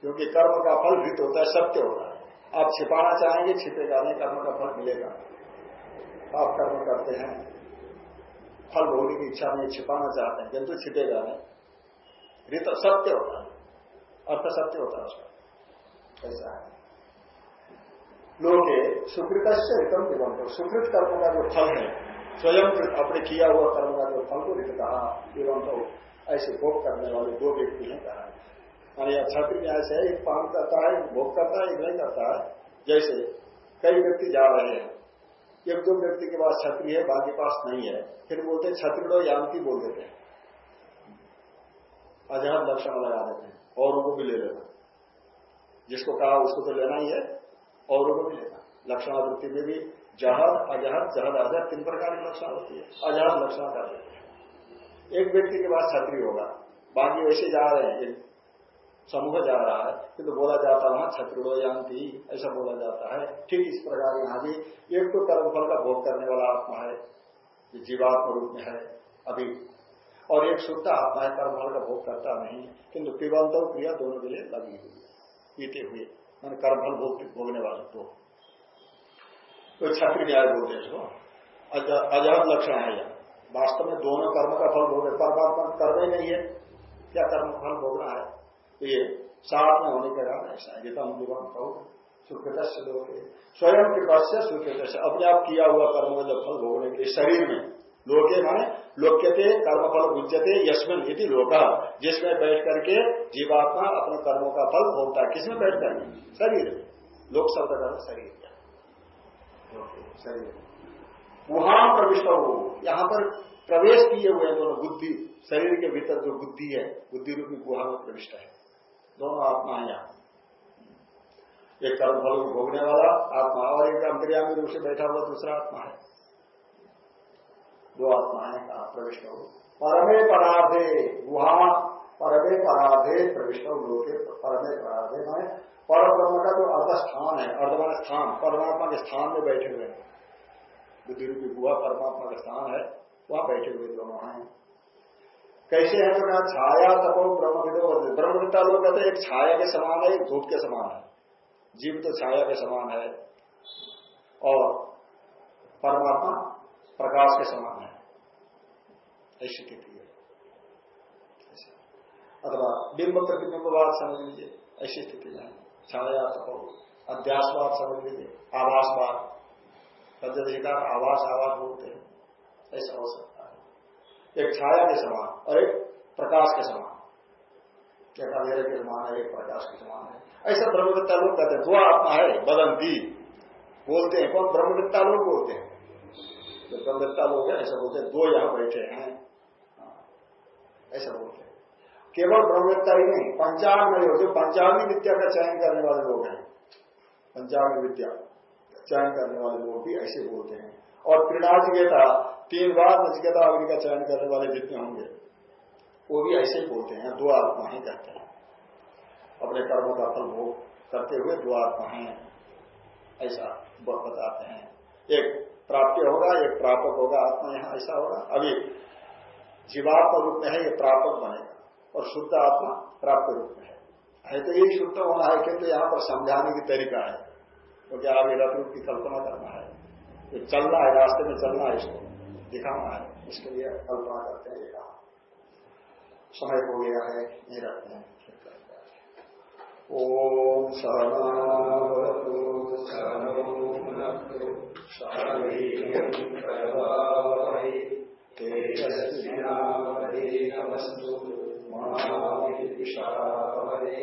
क्योंकि कर्म का फल ऋत होता है, सत्य होता है। आप छिपाना चाहेंगे छिपेगा नहीं कर्म का फल मिलेगा। आप कर्म करते हैं। फल भोगने की इच्छा नहीं छिपाना चाहते हैं, जंतु किंतु छिपेगा नहीं ऋत सत्य होता है। अर्थ सत्य होता है उसका। ऐसा है। लोगे सुकृत से हितम एवं सुकृत कर्म का जो फल है, स्वयं अपने किया हुआ कर्म का जो फल को रित कहा एवं तो ऐसे भोग करने वाले दो व्यक्ति हैं कहा। मान या छत्री न्याय से एक पान करता है भोग करता है, एक नहीं करता है। जैसे कई व्यक्ति जा रहे हैं एक दो व्यक्ति के पास छत्री है, बाकी पास नहीं है, फिर बोलते छत्री यामती बोल देते हैं। अजहर लक्षण लगा देते हैं, और उनको भी ले लेना। जिसको कहा उसको तो लेना ही है, और को भी लेना। लक्षणावृत्ति में भी जहर, अजहर जहर, अजहर, तीन प्रकार की लक्षण होती है। अजहर, लक्षण कर देते हैं। एक व्यक्ति के पास छत्री होगा, बाकी वैसे जा रहे हैं समूह जा रहा है किंतु तो बोला जाता है वहाँ छत्रुड़ो यांति ऐसा बोला जाता है। ठीक इस प्रकार यहाँ भी एक तो कर्मफल का भोग करने वाला आत्मा है जो जीवात्म रूप में है अभी। और एक शुद्ध आत्मा है कर्मफल का भोग करता नहीं किंतु पिबंत क्रिया दोनों के लिए लगी हुई है पीते हुए। मैंने कर्मफल भोग भोगने वाले तो, तो छत्री न्याय बोलते हैं इसको। अजहर लक्षण है यह। वास्तव में दोनों कर्म का फल भोग परमात्मा कर्म ही नहीं है क्या कर्म फल भोगना है? तो ये साथ में होने के कारण ऐसा है हम विवाह कहो। सुकृत लोग स्वयं कृपा से सुकृत से अपने आप किया हुआ कर्म का जब फल भोगने के लिए शरीर में, लोके माने लोक्यते कर्म फल बुझते यशमिन यदि लोका, जिसमें बैठ करके जीवात्मा अपने कर्मों का फल भोगता है। किसमें बैठ करके शरीर लोक शब्द का शरीर शरीर वहाँ प्रविष्ट हो। यहाँ पर प्रवेश किए हुए दोनों बुद्धि। शरीर के भीतर जो बुद्धि है, बुद्धि रूपी गुहा में प्रविष्ट है। दोनों आत्मा है एक कर्म फल को भोगने वाला आत्मा और एक अंतर्यामी रूप से बैठा हुआ दूसरा आत्मा है। दो आत्मा है कहा प्रविष्ट हो। परमे पराधे वहाँ परमे पराधे, प्रविष्ट लोके, परमे पराधे में पर ब्रह्म का जो अर्धस्थान है अर्धमान स्थान, परमात्मा के स्थान में बैठे हुए हैं। बुद्धि रूपी गुहा परमात्मा का स्थान है, वहाँ बैठे हुए दोनों हैं। कैसे है तो कहा छाया तपो ब्रह्मविदो ब्रह्मविद्ता लोग कहते हैं, एक छाया के समान है, एक धूप के समान है। जीव तो छाया के समान है और परमात्मा प्रकाश के समान है। ऐसी स्थिति है। अथवा बिंब प्रतिबिंबवाद समझ लीजिए, ऐसी स्थिति है। छाया तो अध्यासवाद समझ लीजिए, आवासवाद। आवास आवास बोलते हैं। ऐसा है। एक छाया के समान और एक प्रकाश के समान। एक अंधेरे के समान है, एक प्रकाश के समान है। ऐसा ब्रह्मविद्ता लोग कहते हैं दो आत्मा है बदंती बोलते हैं, कौन? ब्रह्मविद्ता लोग बोलते हैं। जो ब्रह्मविद्ता लोग हैं, ऐसा बोलते हैं, दो यहाँ बैठे हैं। ऐसा बोलते हैं। केवल ब्रह्मविद्ता ही नहीं, पंचांग नहीं होते पंचांगी विद्या का चयन करने वाले लोग हैं, पंचांग विद्या, चयन करने वाले लोग भी ऐसे बोलते हैं। और क्रीड़ाचिकेता तीन बार नचिकेता अग्नि का चयन करने वाले जितने होंगे, वो भी ऐसे ही बोलते हैं, दो आत्मा ही कहते हैं। अपने कर्मों का फल भोग करते हुए दो आत्मा है ऐसा बताते हैं। एक प्राप्ति होगा, एक प्रापक होगा, आत्मा यहाँ ऐसा होगा। अभी जीवात्मा रूप में है, ये प्रापक बनेगा, और शुद्ध आत्मा प्राप्त रूप में है। है तो यही शुद्ध होना है, किंतु यहाँ पर समझाने की तरीका है, क्योंकि तो रथ रूप की कल्पना करना है। ये चलना है, रास्ते में चलना है इसको। दिखाना है। इसके लिए कल्पना करते हैं ये कहा समय हो गया है ये रखते हैं। ओम सहनावतु सहनो सर्वे तेजस्विनावधीनमस्तु महाविद्विषावरे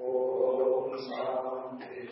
ॐ शान्ति।